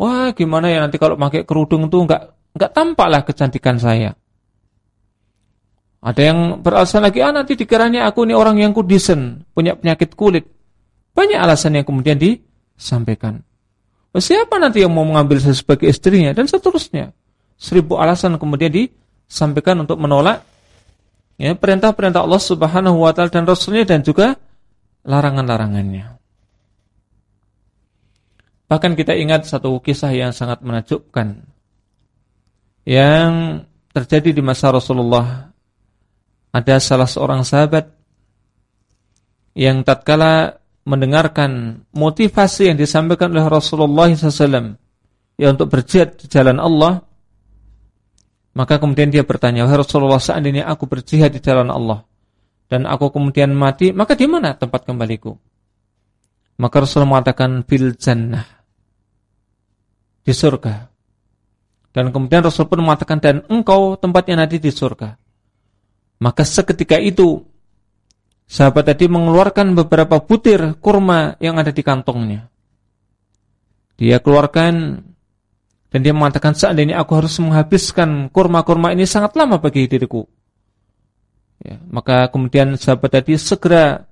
A: Wah, gimana ya nanti kalau pakai kerudung tuh enggak enggak tampaklah kecantikan saya. Ada yang beralasan lagi, ah nanti dikiranya aku ini orang yang kudisen, punya penyakit kulit. Banyak alasan yang kemudian disampaikan. Oh, siapa nanti yang mau mengambil saya sebagai istrinya dan seterusnya. Seribu alasan kemudian disampaikan untuk menolak ya perintah-perintah Allah Subhanahu wa taala dan rasulnya dan juga larangan-larangannya. Bahkan kita ingat satu kisah yang sangat menakjubkan yang terjadi di masa Rasulullah. Ada salah seorang sahabat yang tatkala mendengarkan motivasi yang disampaikan oleh Rasulullah SAW ya untuk berjihad di jalan Allah, maka kemudian dia bertanya, Wahai Rasulullah, seandainya aku berjihad di jalan Allah dan aku kemudian mati, maka di mana tempat kembaliku? Maka Rasulullah mengatakan fil jannah. Di surga. Dan kemudian Rasul pun mengatakan dan engkau tempatnya nanti di surga. Maka seketika itu sahabat tadi mengeluarkan beberapa butir kurma yang ada di kantongnya. Dia keluarkan dan dia mengatakan seandainya aku harus menghabiskan kurma-kurma ini sangat lama bagi diriku. Ya, maka kemudian sahabat tadi segera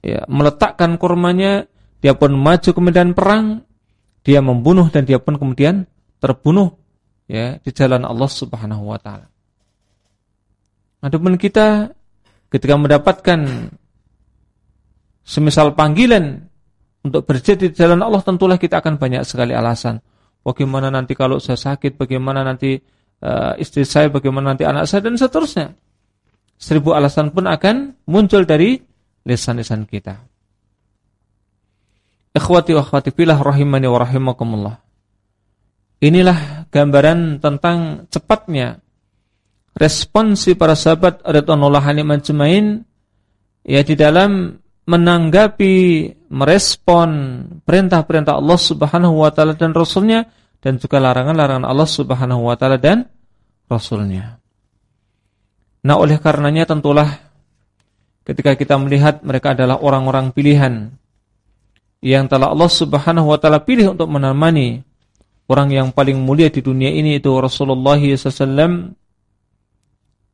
A: ya, meletakkan kurmanya, dia pun maju ke medan perang, dia membunuh dan dia pun kemudian terbunuh ya di jalan Allah Subhanahu wa. Adapun kita ketika mendapatkan semisal panggilan untuk berjadi di jalan Allah tentulah kita akan banyak sekali alasan. Bagaimana nanti kalau saya sakit, bagaimana nanti uh, istri saya, bagaimana nanti anak saya dan seterusnya. Seribu alasan pun akan muncul dari lisan-lisan kita. Ikhwati wa akhwati filah rahimani wa rahimakumullah. Inilah gambaran tentang cepatnya responsi para sahabat radhiyallahu anhum majma'in ya di dalam menanggapi merespon perintah-perintah Allah Subhanahu wa taala dan rasulnya dan juga larangan-larangan Allah Subhanahu wa taala dan rasulnya. Nah, oleh karenanya tentulah ketika kita melihat mereka adalah orang-orang pilihan yang telah Allah Subhanahu wa taala pilih untuk menemani orang yang paling mulia di dunia ini itu Rasulullah SAW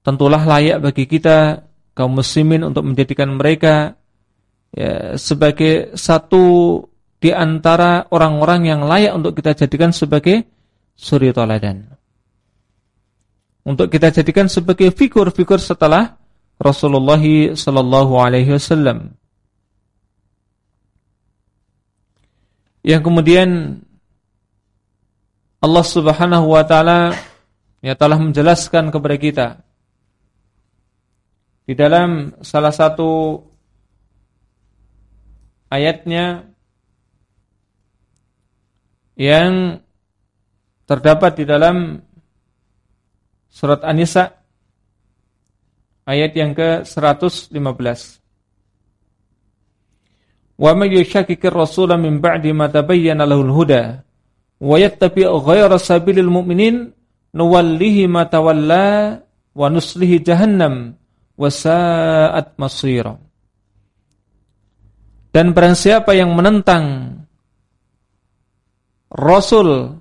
A: tentulah layak bagi kita kaum muslimin untuk menjadikan mereka ya, sebagai satu di antara orang-orang yang layak untuk kita jadikan sebagai suri toladan. Untuk kita jadikan sebagai figur-figur setelah Rasulullah sallallahu alaihi wasallam. Yang kemudian Allah Subhanahu wa taala ya telah menjelaskan kepada kita di dalam salah satu ayatnya yang terdapat di dalam surat An-Nisa ayat yang ke-115. Wa may yushakkikir rasula min ba'di ma tabayyana lahul huda wa yattabi' ghayra sabilil mu'minin nuwallihi ma tawalla wa nuslihi jahannam wa sa'at masira. Dan barang siapa yang menentang Rasul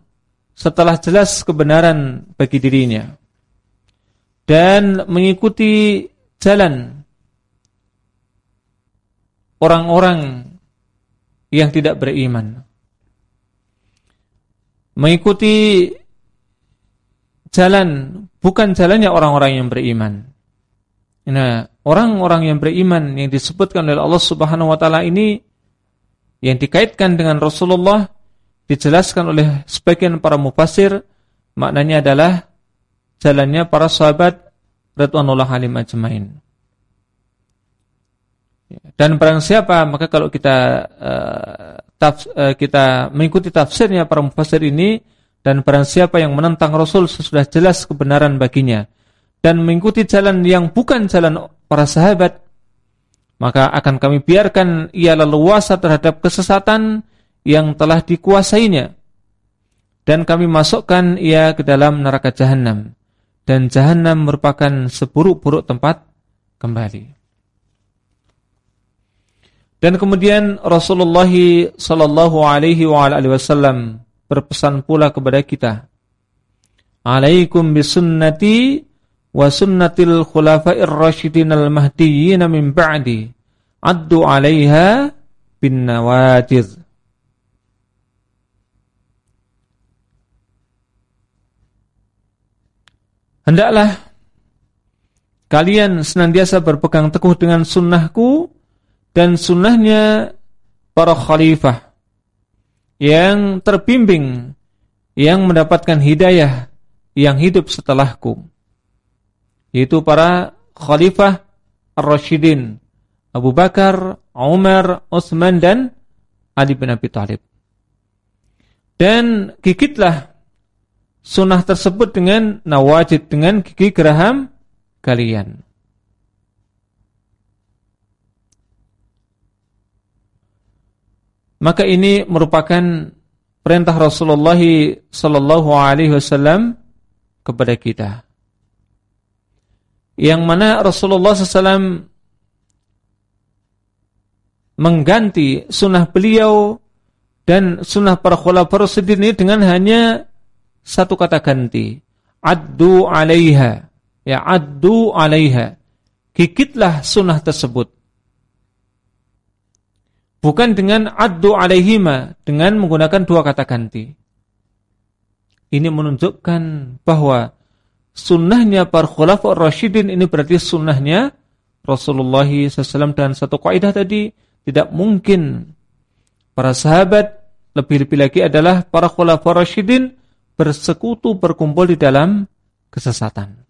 A: setelah jelas kebenaran bagi dirinya dan mengikuti jalan orang-orang yang tidak beriman mengikuti jalan bukan jalannya orang-orang yang beriman. Nah, orang-orang yang beriman yang disebutkan oleh Allah Subhanahu wa taala ini yang dikaitkan dengan Rasulullah dijelaskan oleh sebagian para mufasir maknanya adalah jalannya para sahabat radhiyallahu alaihim ajmain. Dan barang siapa maka kalau kita uh, taf, uh, kita mengikuti tafsirnya para mufasir ini dan barang siapa yang menentang Rasul sesudah jelas kebenaran baginya dan mengikuti jalan yang bukan jalan para sahabat maka akan kami biarkan ia leluasa terhadap kesesatan yang telah dikuasainya dan kami masukkan ia ke dalam neraka jahanam dan jahanam merupakan seburuk-buruk tempat kembali. Dan kemudian Rasulullah sallallahu alaihi wasallam berpesan pula kepada kita, "Alaikum bisunnati wa sunnatil khulafa'ir rasyidin al-mahdiyyin min ba'di. Addu 'alaiha bin nawajidh." Hendaklah kalian senantiasa berpegang teguh dengan sunnahku dan sunnahnya para khalifah yang terbimbing yang mendapatkan hidayah yang hidup setelahku yaitu para khalifah ar-rasyidin Abu Bakar, Umar, Utsman dan Ali bin Abi Thalib. Dan gigitlah sunnah tersebut dengan nawajid dengan gigi geraham kalian. Maka ini merupakan perintah Rasulullah sallallahu alaihi wasallam kepada kita. Yang mana Rasulullah SAW mengganti sunnah beliau dan sunnah para khulafaur rasyidin ini dengan hanya satu kata ganti. Addu alaiha. Ya, addu alaiha. Gigitlah sunnah tersebut. Bukan dengan addu alaihima. Dengan menggunakan dua kata ganti. Ini menunjukkan bahwa sunnahnya para khulafa rasyidin ini berarti sunnahnya Rasulullah SAW dan satu kaidah tadi tidak mungkin para sahabat lebih-lebih lagi adalah para khulafa rasyidin bersekutu berkumpul di dalam kesesatan.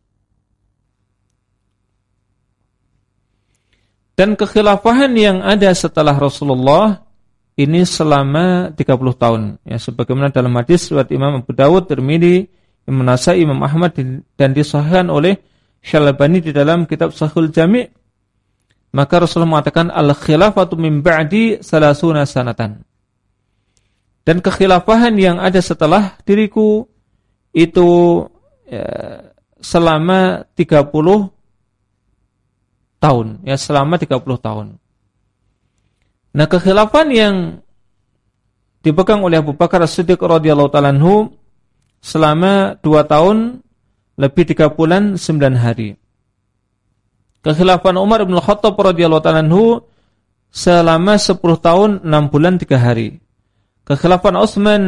A: Dan kekhilafahan yang ada setelah Rasulullah ini selama 30 tahun. Ya, sebagaimana dalam hadis riwayat Imam Abu Dawud, Tirmidzi, Imam Nasai, Imam Ahmad dan disahihkan oleh Syalbani di dalam kitab Sahih Jami' maka Rasulullah mengatakan al-khilafatu min ba'di salasuna sanatan. Dan kekhilafahan yang ada setelah diriku itu ya, selama 30 tahun, ya selama 30 tahun. Nah, kekhilafan yang dipegang oleh Abu Bakar As-Siddiq radhiyallahu taala selama 2 tahun lebih 3 bulan 9 hari. Kekhilafan Umar bin Khattab radhiyallahu taala selama 10 tahun 6 bulan 3 hari. Kekhilafan Utsman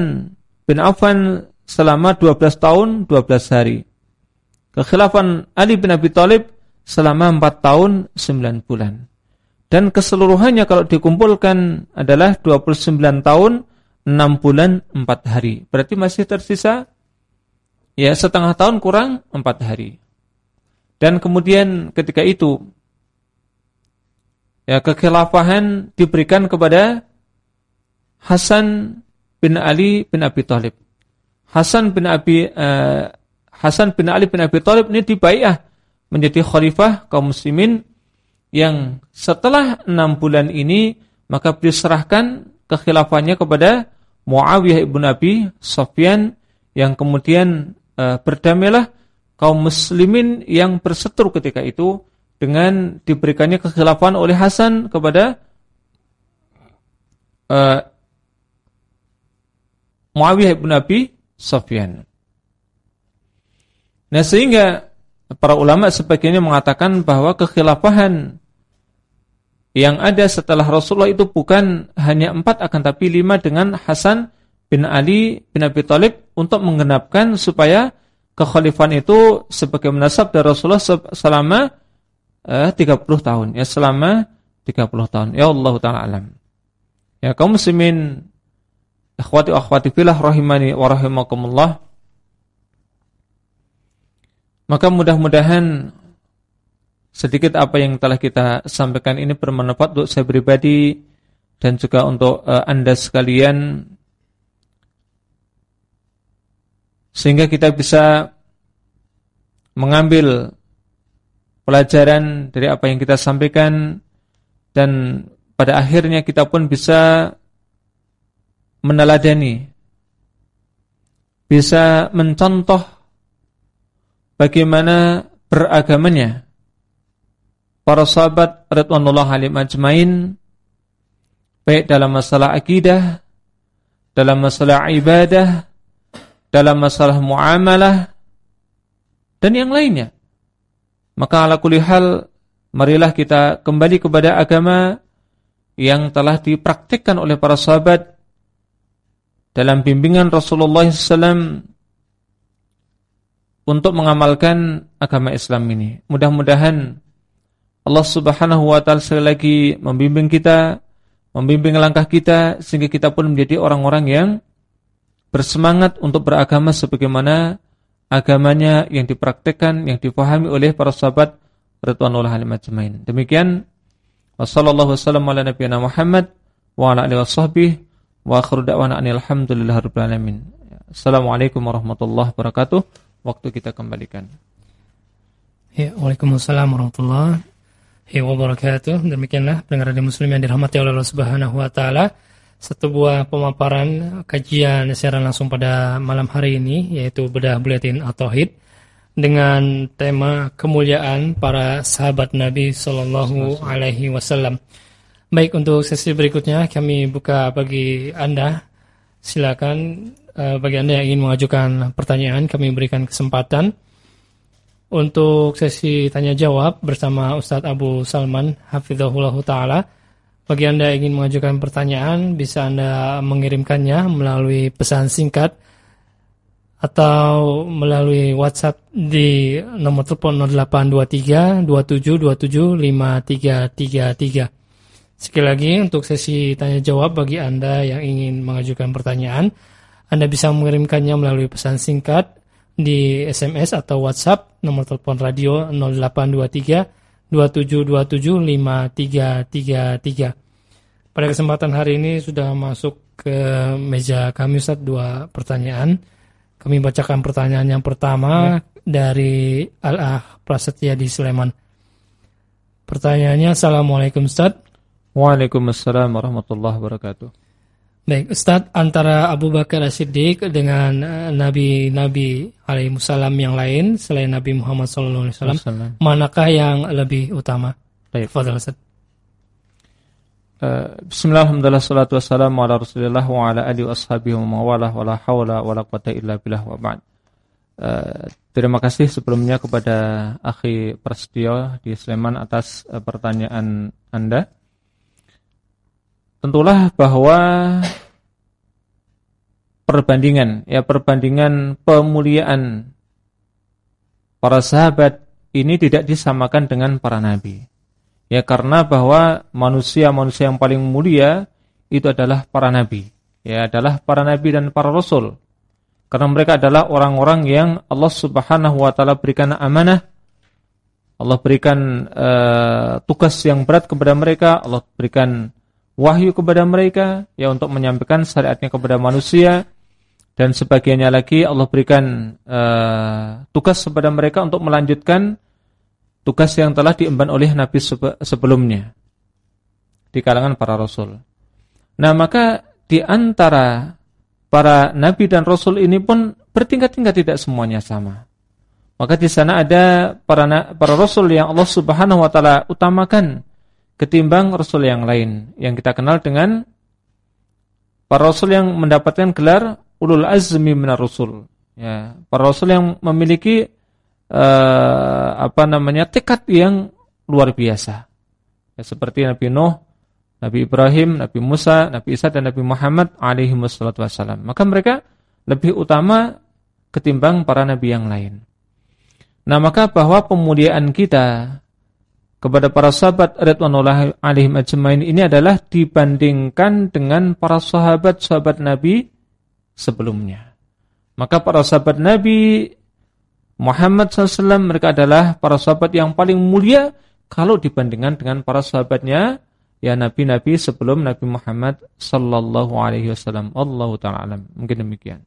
A: bin Affan selama 12 tahun 12 hari. Kekhilafan Ali bin Abi Thalib selama 4 tahun 9 bulan. Dan keseluruhannya kalau dikumpulkan adalah 29 tahun 6 bulan 4 hari. Berarti masih tersisa ya setengah tahun kurang 4 hari. Dan kemudian ketika itu ya kekhilafahan diberikan kepada Hasan bin Ali bin Abi Thalib. Hasan bin Abi uh, Hasan bin Ali bin Abi Thalib ini dibaiah menjadi khalifah kaum muslimin yang setelah enam bulan ini maka diserahkan kekhilafannya kepada Muawiyah ibn Abi Sofyan yang kemudian uh, berdamailah kaum muslimin yang berseteru ketika itu dengan diberikannya kekhilafan oleh Hasan kepada uh, Muawiyah bin Abi Sofyan. Nah sehingga para ulama sebagainya mengatakan bahwa kekhilafahan yang ada setelah Rasulullah itu bukan hanya empat akan tapi lima dengan Hasan bin Ali bin Abi Thalib untuk menggenapkan supaya kekhalifahan itu sebagai menasab dari Rasulullah selama eh, 30 tahun. Ya selama 30 tahun. Ya Allah taala alam. Ya kaum muslimin Akhwati akhwati filah rahimani wa rahimakumullah. Maka mudah-mudahan sedikit apa yang telah kita sampaikan ini bermanfaat untuk saya pribadi dan juga untuk uh, Anda sekalian sehingga kita bisa mengambil pelajaran dari apa yang kita sampaikan dan pada akhirnya kita pun bisa meneladani bisa mencontoh bagaimana beragamanya. Para sahabat radhiyallahu alaihim ajmain baik dalam masalah akidah, dalam masalah ibadah, dalam masalah muamalah dan yang lainnya. Maka ala kulli hal marilah kita kembali kepada agama yang telah dipraktikkan oleh para sahabat dalam bimbingan Rasulullah SAW untuk mengamalkan agama Islam ini. Mudah-mudahan Allah Subhanahu wa taala sekali lagi membimbing kita, membimbing langkah kita sehingga kita pun menjadi orang-orang yang bersemangat untuk beragama sebagaimana agamanya yang dipraktikkan, yang dipahami oleh para sahabat radhiyallahu anhum ajmain. Demikian Wassallallahu wasallam Muhammad wa ala alihi wa akhiru da'wana. Assalamualaikum warahmatullahi wabarakatuh. Waktu kita kembalikan.
B: Ya, Waalaikumsalam warahmatullahi wabarakatuh. Demikianlah pendengar di muslim yang dirahmati oleh Allah Subhanahu wa taala. Satu buah pemaparan kajian siaran langsung pada malam hari ini yaitu bedah buletin atau hit dengan tema kemuliaan para sahabat Nabi Shallallahu Alaihi Wasallam. Baik untuk sesi berikutnya kami buka bagi anda, silakan uh, bagi anda yang ingin mengajukan pertanyaan kami berikan kesempatan untuk sesi tanya jawab bersama Ustadz Abu Salman Hafizahullah Taala. Bagi anda yang ingin mengajukan pertanyaan bisa anda mengirimkannya melalui pesan singkat atau melalui WhatsApp di nomor telepon 0823 2727 5333. Sekali lagi untuk sesi tanya jawab bagi Anda yang ingin mengajukan pertanyaan, Anda bisa mengirimkannya melalui pesan singkat di SMS atau WhatsApp nomor telepon radio 0823 2727 5333. Pada kesempatan hari ini sudah masuk ke meja kami Ustaz dua pertanyaan. Kami bacakan pertanyaan yang pertama ya. dari Al-Ah Prasetya di Sleman. Pertanyaannya, Assalamualaikum Ustaz.
A: Waalaikumsalam warahmatullahi wabarakatuh.
B: Baik, Ustaz, antara Abu Bakar As-Siddiq dengan eh, nabi-nabi alaihi salam yang lain selain Nabi Muhammad SAW, manakah yang lebih utama?
A: Baik. Fadal Ustaz. Eh, bismillahirrahmanirrahim salatu wassalamu ala rasulillah wa ala alihi washabihi wa mawalah wa la hawla wa la quwata illa billah wa ba'd uh, Terima kasih sebelumnya kepada Akhi Prasetyo di Sleman atas uh, pertanyaan Anda Tentulah bahwa perbandingan ya perbandingan pemuliaan para sahabat ini tidak disamakan dengan para nabi Ya karena bahwa manusia-manusia yang paling mulia itu adalah para nabi. Ya adalah para nabi dan para rasul. Karena mereka adalah orang-orang yang Allah Subhanahu wa taala berikan amanah. Allah berikan uh, tugas yang berat kepada mereka, Allah berikan wahyu kepada mereka ya untuk menyampaikan syariatnya kepada manusia dan sebagiannya lagi Allah berikan uh, tugas kepada mereka untuk melanjutkan tugas yang telah diemban oleh Nabi sebelumnya di kalangan para rasul. Nah, maka di antara para nabi dan rasul ini pun bertingkat-tingkat tidak semuanya sama. Maka di sana ada para para rasul yang Allah Subhanahu wa taala utamakan ketimbang rasul yang lain yang kita kenal dengan para rasul yang mendapatkan gelar ulul azmi minar rasul. Ya, para rasul yang memiliki uh, apa namanya tekad yang luar biasa. Ya, seperti Nabi Nuh, Nabi Ibrahim, Nabi Musa, Nabi Isa dan Nabi Muhammad alaihi wassalam. Maka mereka lebih utama ketimbang para nabi yang lain. Nah, maka bahwa pemuliaan kita kepada para sahabat radhiyallahu alaihim ajmain ini adalah dibandingkan dengan para sahabat-sahabat Nabi sebelumnya. Maka para sahabat Nabi Muhammad SAW mereka adalah para sahabat yang paling mulia kalau dibandingkan dengan para sahabatnya ya nabi-nabi sebelum Nabi Muhammad sallallahu alaihi wasallam. Allah taala alam. Mungkin demikian.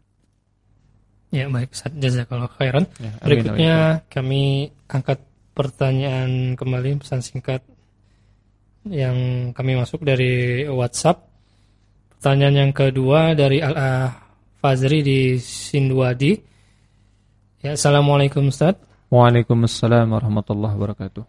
B: Ya baik, jazakallahu khairan. Ya, Berikutnya amin. kami angkat pertanyaan kembali pesan singkat yang kami masuk dari WhatsApp. Pertanyaan yang kedua dari Al-Ah Fazri di Sindwadi. Ya, Assalamualaikum Ustaz.
A: Waalaikumsalam warahmatullahi wabarakatuh.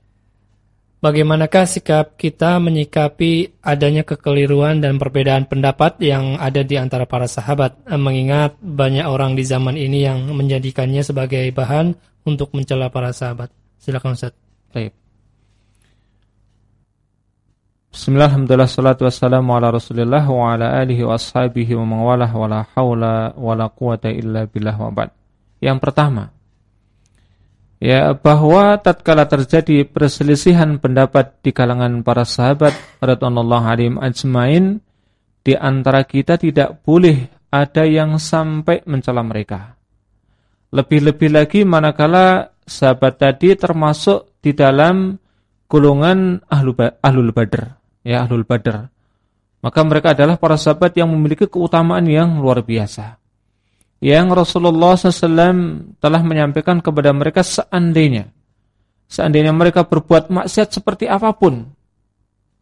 B: Bagaimanakah sikap kita menyikapi adanya kekeliruan dan perbedaan pendapat yang ada di antara para sahabat, mengingat banyak orang di zaman ini yang menjadikannya sebagai bahan untuk mencela para sahabat? Silakan Ustaz.
A: Baik. Bismillahirrahmanirrahim. Salatu wassalamu ala Rasulillah wa ala alihi wa quwata illa billah wa ba'd. Yang pertama, ya bahwa tatkala terjadi perselisihan pendapat di kalangan para sahabat radhiyallahu alaihim ajmain di antara kita tidak boleh ada yang sampai mencela mereka. Lebih-lebih lagi manakala sahabat tadi termasuk di dalam golongan ahlu, ahlul badr, ya ahlul badr. Maka mereka adalah para sahabat yang memiliki keutamaan yang luar biasa yang Rasulullah SAW telah menyampaikan kepada mereka seandainya seandainya mereka berbuat maksiat seperti apa pun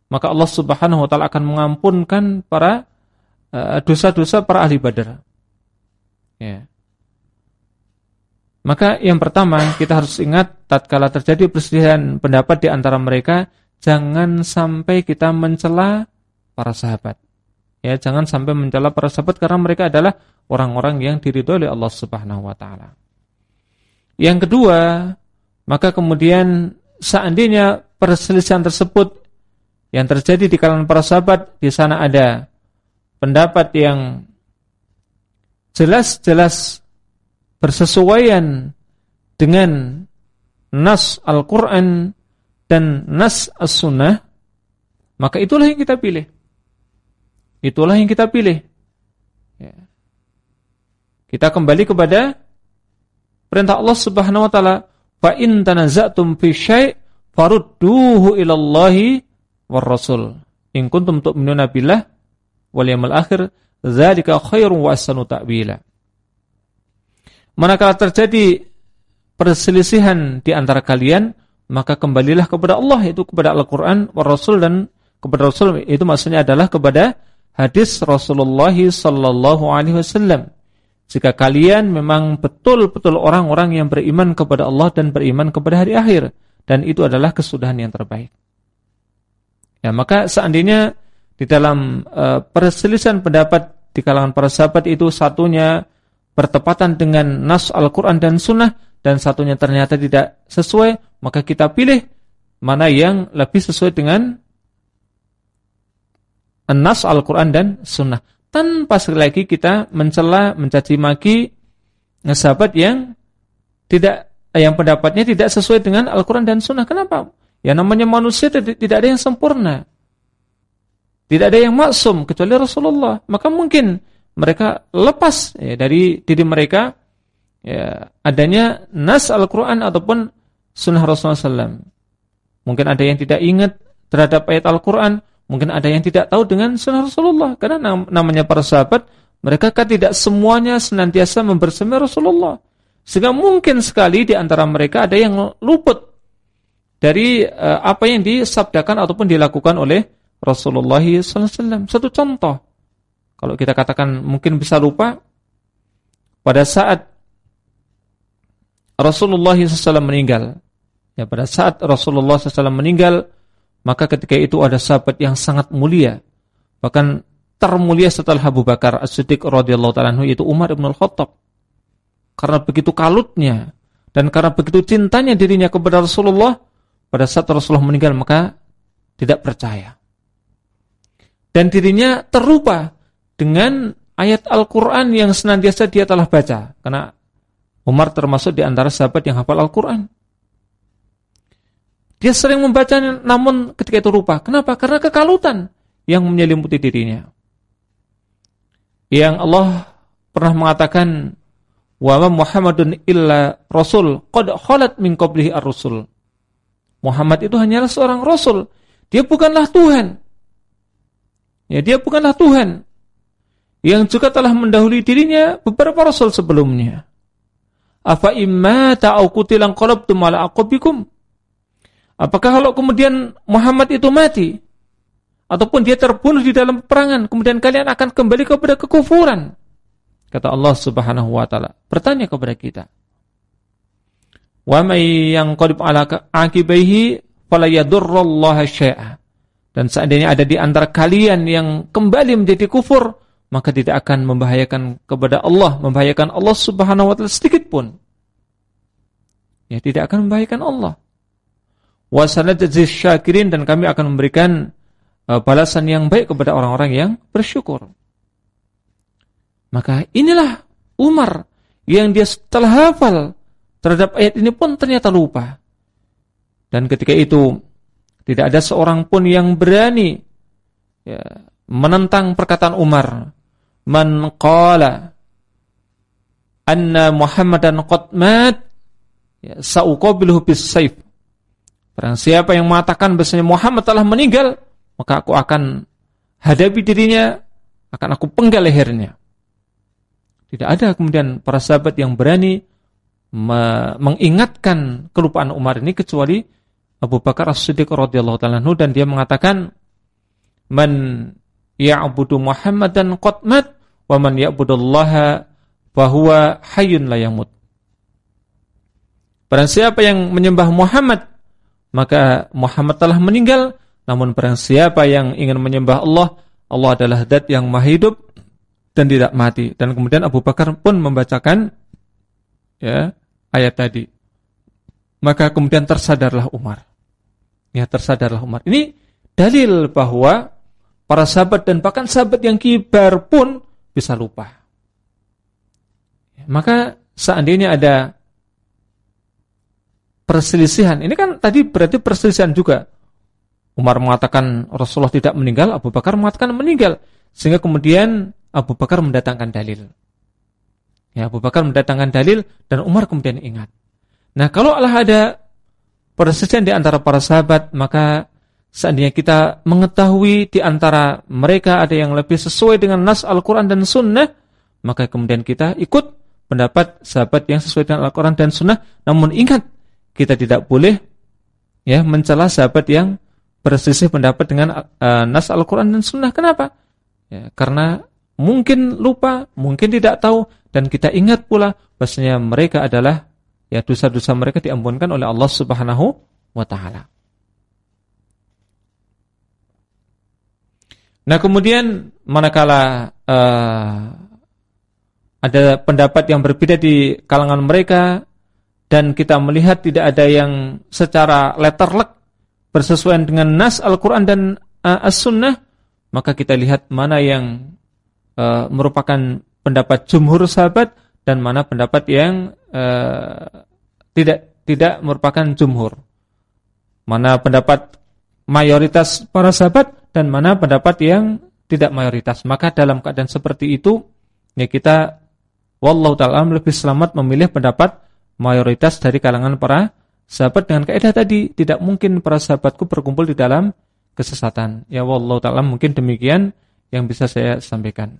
A: maka Allah Subhanahu wa taala akan mengampunkan para eh, dosa-dosa uh, para ahli Badar. Ya. Maka yang pertama kita harus ingat tatkala terjadi perselisihan pendapat di antara mereka jangan sampai kita mencela para sahabat. Ya, jangan sampai mencela para sahabat karena mereka adalah orang-orang yang diridhoi oleh Allah Subhanahu wa taala. Yang kedua, maka kemudian seandainya perselisihan tersebut yang terjadi di kalangan para sahabat di sana ada pendapat yang jelas-jelas bersesuaian dengan nas Al-Qur'an dan nas As-Sunnah, maka itulah yang kita pilih. Itulah yang kita pilih. Ya. Kita kembali kepada perintah Allah Subhanahu wa taala, "Fa in tanaza'tum fi syai' farudduhu ila Allahi war Rasul. In kuntum tu'minuna billah wal yawmil akhir, dzalika khairun wa ahsanu ta'wila." Manakala terjadi perselisihan di antara kalian, maka kembalilah kepada Allah itu kepada Al-Qur'an Rasul dan kepada Rasul itu maksudnya adalah kepada hadis Rasulullah sallallahu alaihi wasallam jika kalian memang betul-betul orang-orang yang beriman kepada Allah dan beriman kepada hari akhir dan itu adalah kesudahan yang terbaik. Ya, maka seandainya di dalam uh, perselisihan pendapat di kalangan para sahabat itu satunya bertepatan dengan nas Al-Qur'an dan sunnah dan satunya ternyata tidak sesuai, maka kita pilih mana yang lebih sesuai dengan nas Al-Qur'an dan sunnah tanpa sekali lagi kita mencela, mencaci maki sahabat yang tidak yang pendapatnya tidak sesuai dengan Al-Qur'an dan Sunnah. Kenapa? Ya namanya manusia tidak, ada yang sempurna. Tidak ada yang maksum kecuali Rasulullah. Maka mungkin mereka lepas ya, dari diri mereka ya, adanya nas Al-Qur'an ataupun Sunnah Rasulullah SAW. Mungkin ada yang tidak ingat terhadap ayat Al-Qur'an, Mungkin ada yang tidak tahu dengan sunnah Rasulullah karena namanya para sahabat mereka kan tidak semuanya senantiasa membersemi Rasulullah. Sehingga mungkin sekali di antara mereka ada yang luput dari uh, apa yang disabdakan ataupun dilakukan oleh Rasulullah SAW. Satu contoh, kalau kita katakan mungkin bisa lupa, pada saat Rasulullah SAW meninggal, ya pada saat Rasulullah SAW meninggal, maka ketika itu ada sahabat yang sangat mulia, bahkan termulia setelah Abu Bakar As-Siddiq radhiyallahu taala yaitu Umar bin Al-Khattab. Karena begitu kalutnya dan karena begitu cintanya dirinya kepada Rasulullah, pada saat Rasulullah meninggal maka tidak percaya. Dan dirinya terlupa dengan ayat Al-Qur'an yang senantiasa dia telah baca karena Umar termasuk di antara sahabat yang hafal Al-Qur'an. Dia sering membaca namun ketika itu lupa. Kenapa? Karena kekalutan yang menyelimuti dirinya. Yang Allah pernah mengatakan wa Muhammadun illa rasul qad khalat min qablihi ar-rusul. Muhammad itu hanyalah seorang rasul. Dia bukanlah Tuhan. Ya, dia bukanlah Tuhan. Yang juga telah mendahului dirinya beberapa rasul sebelumnya. Afa imma qutilan qalabtum ala aqabikum Apakah kalau kemudian Muhammad itu mati ataupun dia terbunuh di dalam peperangan, kemudian kalian akan kembali kepada kekufuran? Kata Allah Subhanahu wa taala, bertanya kepada kita. Wa may yanqalib ala akibaihi fala yadurrullaha syai'a. Dan seandainya ada di antara kalian yang kembali menjadi kufur, maka tidak akan membahayakan kepada Allah, membahayakan Allah Subhanahu wa taala sedikit pun. Ya, tidak akan membahayakan Allah. Wa sanajzi syakirin dan kami akan memberikan uh, balasan yang baik kepada orang-orang yang bersyukur. Maka inilah Umar yang dia setelah hafal terhadap ayat ini pun ternyata lupa. Dan ketika itu tidak ada seorang pun yang berani ya, menentang perkataan Umar. Man qala anna Muhammadan qad mat ya, sauqabiluhu bis saif. Barang siapa yang mengatakan bahasanya Muhammad telah meninggal, maka aku akan hadapi dirinya, akan aku penggal lehernya. Tidak ada kemudian para sahabat yang berani mengingatkan kelupaan Umar ini kecuali Abu Bakar As-Siddiq radhiyallahu taala dan dia mengatakan man ya'budu Muhammadan qad mat wa man ya'budullaha fa huwa hayyun la yamut. Barang siapa yang menyembah Muhammad maka Muhammad telah meninggal namun barang siapa yang ingin menyembah Allah Allah adalah zat yang maha hidup dan tidak mati. Dan kemudian Abu Bakar pun membacakan ya ayat tadi. Maka kemudian tersadarlah Umar. Ya, tersadarlah Umar. Ini dalil bahwa para sahabat dan bahkan sahabat yang kibar pun bisa lupa. Maka seandainya ada perselisihan, ini kan tadi berarti perselisihan juga. Umar mengatakan Rasulullah tidak meninggal, Abu Bakar mengatakan meninggal. Sehingga kemudian Abu Bakar mendatangkan dalil. Ya, Abu Bakar mendatangkan dalil dan Umar kemudian ingat. Nah, kalau Allah ada perselisihan di antara para sahabat, maka seandainya kita mengetahui di antara mereka ada yang lebih sesuai dengan nas Al-Quran dan Sunnah, maka kemudian kita ikut pendapat sahabat yang sesuai dengan Al-Quran dan Sunnah. Namun ingat, kita tidak boleh ya mencela sahabat yang berselisih pendapat dengan uh, nas Al-Quran dan Sunnah. Kenapa? Ya, karena mungkin lupa, mungkin tidak tahu dan kita ingat pula bahasanya mereka adalah ya dosa-dosa mereka diampunkan oleh Allah Subhanahu wa taala. Nah, kemudian manakala uh, ada pendapat yang berbeda di kalangan mereka dan kita melihat tidak ada yang secara letterlek bersesuaian dengan nas Al-Qur'an dan uh, As-Sunnah, maka kita lihat mana yang uh, merupakan pendapat jumhur sahabat dan mana pendapat yang uh, tidak tidak merupakan jumhur. Mana pendapat mayoritas para sahabat dan mana pendapat yang tidak mayoritas. Maka dalam keadaan seperti itu ya kita wallahu taala lebih selamat memilih pendapat mayoritas dari kalangan para sahabat dengan kaidah tadi tidak mungkin para sahabatku berkumpul di dalam kesesatan. Ya wallahu taala mungkin demikian yang bisa saya sampaikan.